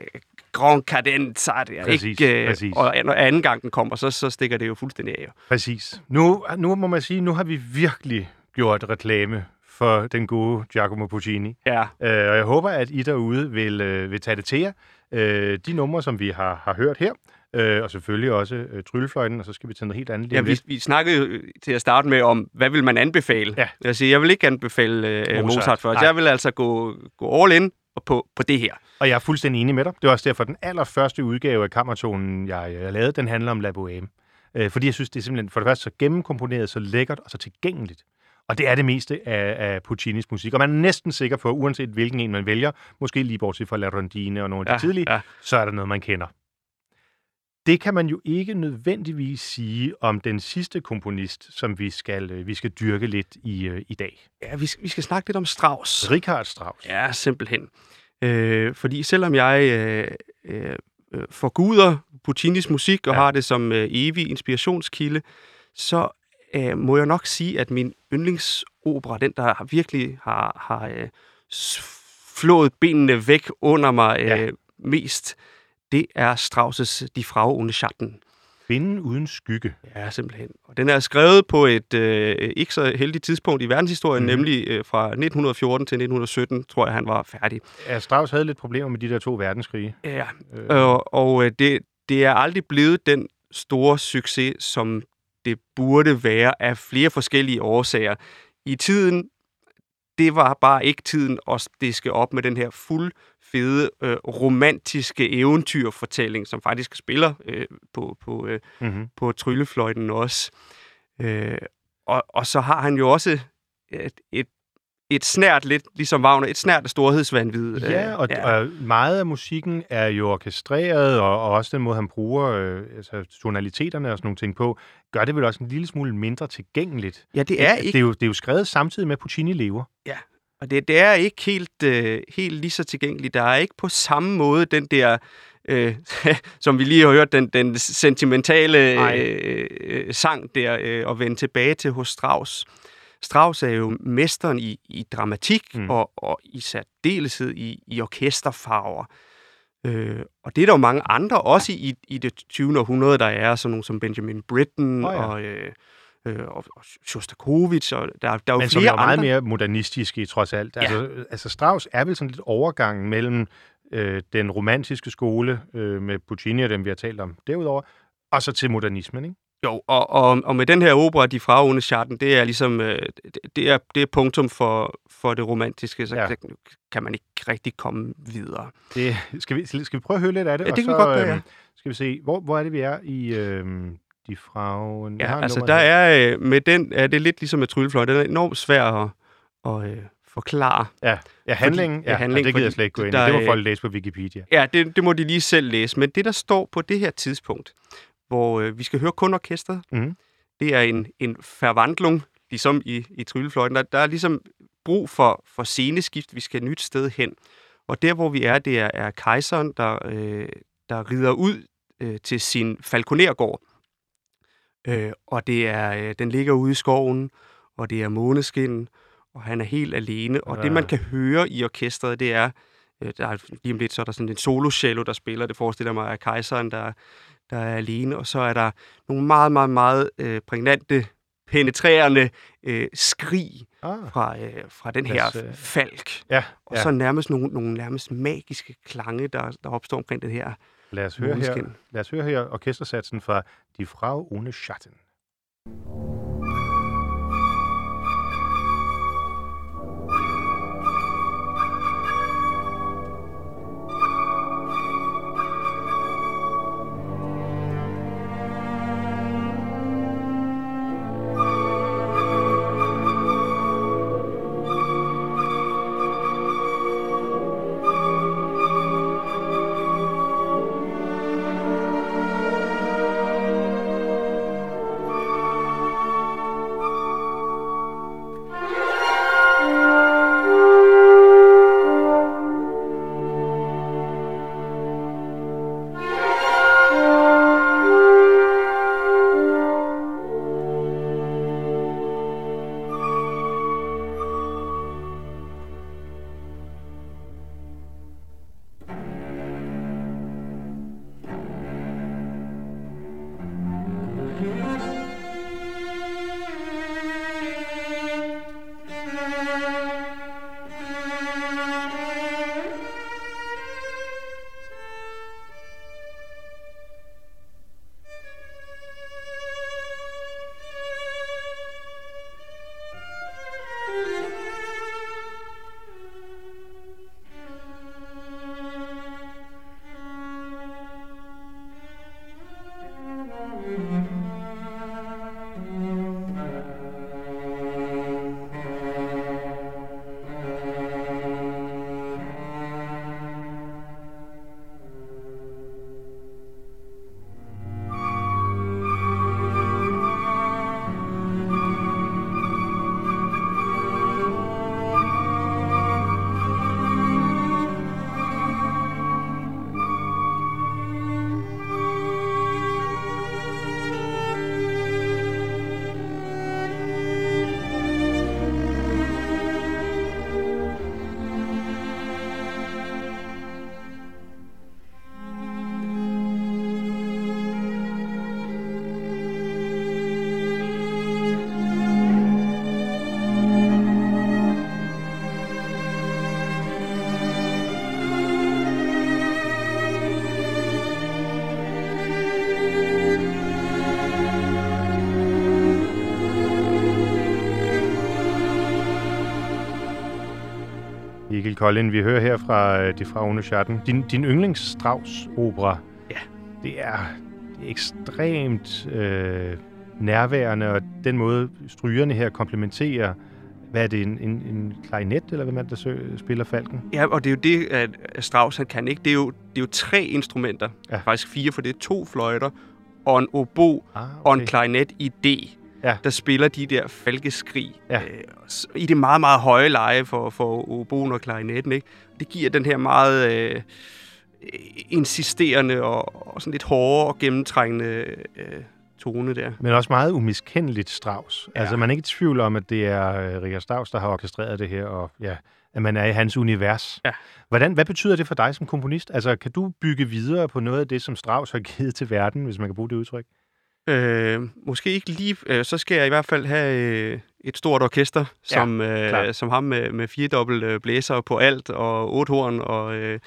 grand cadenza der. Præcis, ikke? Øh, præcis. Og når anden gang den kommer, så, så stikker det jo fuldstændig af. Præcis. Nu, nu må man sige, nu har vi virkelig gjort reklame for den gode Giacomo Puccini. Ja, Øh, og jeg håber, at I derude vil, øh, vil tage det til jer. Øh, de numre, som vi har, har hørt her, øh, og selvfølgelig også øh, tryllefløjten, og så skal vi til noget helt andet ja vi, vi snakkede jo øh, til at starte med om, hvad vil man anbefale? Ja. Jeg, siger, jeg vil ikke anbefale øh, Mozart. Mozart, Mozart først. Nej. Jeg vil altså gå, gå all in på, på det her. Og jeg er fuldstændig enig med dig. Det var også derfor, den allerførste udgave af kammertonen, jeg, jeg lavede, den handler om La Bohème. Øh, fordi jeg synes, det er simpelthen for det første så gennemkomponeret, så lækkert og så tilgængeligt. Og det er det meste af, af Puccinis musik. Og man er næsten sikker på, uanset hvilken en man vælger, måske lige bortset fra La Rondine og nogle af de Ja, tidlige, ja. så er der noget, man kender. Det kan man jo ikke nødvendigvis sige om den sidste komponist, som vi skal, øh, vi skal dyrke lidt i, øh, i dag. Ja, vi skal, vi skal snakke lidt om Strauss. Richard Strauss. Ja, simpelthen. Øh, fordi selvom jeg øh, øh, forguder Puccinis musik og ja. har det som øh, evig inspirationskilde, så øh, må jeg nok sige, at min yndlingsopera, den der har virkelig har, har øh, flået benene væk under mig øh, Ja. ja. mest, det er Strauss' Die Frau ohne Schatten. Kvinden uden skygge. Ja, simpelthen. Og den er skrevet på et øh, ikke så heldigt tidspunkt i verdenshistorien, mm-hmm. nemlig øh, fra 1914 til 1917, tror jeg, han var færdig. Ja, Strauss havde lidt problemer med de der to verdenskrige. Ja, Øh, og, og øh, det, det er aldrig blevet den store succes, som det burde være af flere forskellige årsager. I tiden, det var bare ikke tiden at diske op med den her fuld fede, øh, romantiske eventyrfortælling, som faktisk spiller øh, på, på, øh, mm-hmm. på tryllefløjten også. Øh, og, og så har han jo også et, et et snært lidt, ligesom Wagner, et snært af storhedsvandvid. Ja, og, ja. og meget af musikken er jo orkestreret, og, og også den måde, han bruger øh, altså, tonaliteterne og sådan nogle ting på, gør det vel også en lille smule mindre tilgængeligt. Ja, det er det, ikke... Det er, jo, det er jo skrevet samtidig med, at Puccini lever. Ja, og det, det er ikke helt, øh, helt lige så tilgængeligt. Der er ikke på samme måde den der, øh, som vi lige har hørt, den, den sentimentale øh, øh, sang der, øh, at vende tilbage til hos Strauss. Strauss er jo mesteren i, i dramatik mm. og, og i særdeleshed i, i orkesterfarver. Øh, og det er der jo mange andre, også i, i det 20. århundrede, der er, sådan nogle som Benjamin Britten Åh, ja. og, øh, øh, og, og Shostakovich, og der, der er jo Men som flere er meget andre. mere modernistiske, trods alt. Ja. Altså, altså Strauss er vel sådan lidt overgangen mellem øh, den romantiske skole øh, med Puccini og dem, vi har talt om derudover, og så til modernismen, ikke? Jo, og, og, og med den her opera, De Fragende Charten, det er ligesom, øh, det, er, det er punktum for, for det romantiske, så Ja. ja. kan man ikke rigtig komme videre. Det, skal, vi, skal vi prøve at høre lidt af det? Ja, og det kan så, vi godt gøre, ja. øhm, Skal vi se, hvor, hvor er det, vi er i øh, De har Ja, altså der her. er, øh, med den er det lidt ligesom med tryllefløjt, den er enormt svær at, at øh, forklare. Ja, ja handlingen, ja, ja, handling, det gider jeg fordi slet ikke gå ind i. Det må folk læse på Wikipedia. Ja, det, det må de lige selv læse, men det der står på det her tidspunkt, hvor øh, vi skal høre kun orkestret, Mhm. det er en, en forvandling, ligesom i, i tryllefløjten. Der, der er ligesom brug for, for sceneskift, vi skal et nyt sted hen. Og der, hvor vi er, det er, er kejseren, der, øh, der rider ud øh, til sin falconergård. Øh, og det er, øh, den ligger ude i skoven, og det er måneskin, og han er helt alene. Og det, man kan høre i orkestret, det er, der er, lige om lidt, så er der sådan en solo-cello, der spiller. Det forestiller mig, at kejseren, der, der er alene. Og så er der nogle meget, meget, meget øh, prægnante, penetrerende øh, skrig Ah, fra, øh, fra den her os, øh, falk. ja, Og ja. så nærmest nogle, nogle nærmest magiske klange, der, der opstår omkring den her Lad os høre her, lad os høre her orkestersatsen fra Die Frau ohne Schatten. Egil Koldin, vi hører her fra øh, De Fragende Schatten. Din, din yndlings Strauss-opera, Ja. det er, det ekstremt øh, nærværende, og den måde strygerne her komplementerer hvad er det, en, en, en klarinet, eller er det, der spiller falken? Ja, og det er jo det, at Strauss han kan ikke. Det er jo, det er jo tre instrumenter. Ja. Faktisk fire, for det er to fløjter og en obo Ah, og en klarinet i D, Ja. der spiller de der falkeskrig Ja. øh, i det meget, meget høje leje for, for oboen og klarinetten. Ikke? Det giver den her meget øh, insisterende og, og sådan lidt hårde og gennemtrængende øh, tone der. Men også meget umiskendeligt Strauss. Ja. Ja. Altså, man er ikke i tvivl om, at det er øh, Richard Strauss, der har orkestreret det her, og ja, at man er i hans univers. Ja. Hvordan, hvad betyder det for dig som komponist? Altså, kan du bygge videre på noget af det, som Strauss har givet til verden, hvis man kan bruge det udtryk? Øh, måske ikke lige, øh, så skal jeg i hvert fald have øh, et stort orkester, som, øh, klart. som ham med, med fire dobbelt øh, blæser på alt, og otte horn, og øh,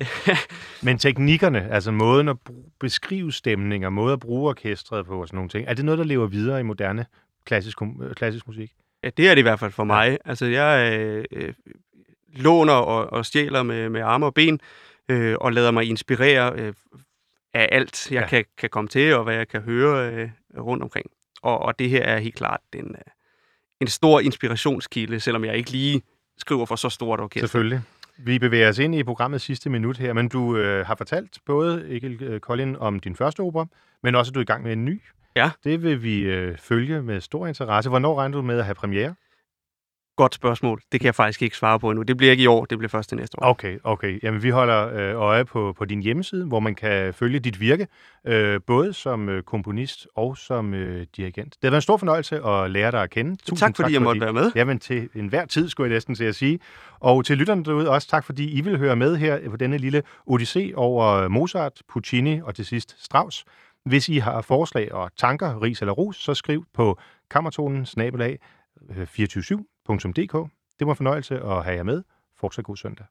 Men teknikkerne, altså måden at beskrive stemninger, måde at bruge orkestret på og sådan nogle ting, er det noget, der lever videre i moderne klassisk, øh, klassisk musik? ja, det er det i hvert fald for mig. Altså, jeg øh, øh, låner og, og stjæler med, med arme og ben, øh, og lader mig inspirere øh, af alt, jeg Ja. kan, kan komme til, og hvad jeg kan høre øh, rundt omkring. Og, og det her er helt klart en, øh, en stor inspirationskilde, selvom jeg ikke lige skriver for så stort orkester. Selvfølgelig. Vi bevæger os ind i programmets sidste minut her, men du øh, har fortalt både Egil øh, Koldin om din første opera, men også, at du er i gang med en ny. Ja. Det vil vi øh, følge med stor interesse. Hvornår regner du med at have premiere? Godt spørgsmål. Det kan jeg faktisk ikke svare på endnu. Det bliver ikke i år, det bliver først til næste år. Okay, okay. Jamen, vi holder øh, øje på, på din hjemmeside, hvor man kan følge dit virke, øh, både som øh, komponist og som øh, dirigent. Det har været en stor fornøjelse at lære dig at kende. Tusind tak, fordi jeg måtte være med. Jamen, til enhver tid, skulle jeg næsten til at sige. Og til lytterne derude også tak, fordi I vil høre med her på denne lille odyssé over Mozart, Puccini og til sidst Strauss. Hvis I har forslag og tanker, ris eller ros, så skriv på kammertonen snabelag Øh, 247.dk. Det var en fornøjelse at have jer med. Fortsat god søndag.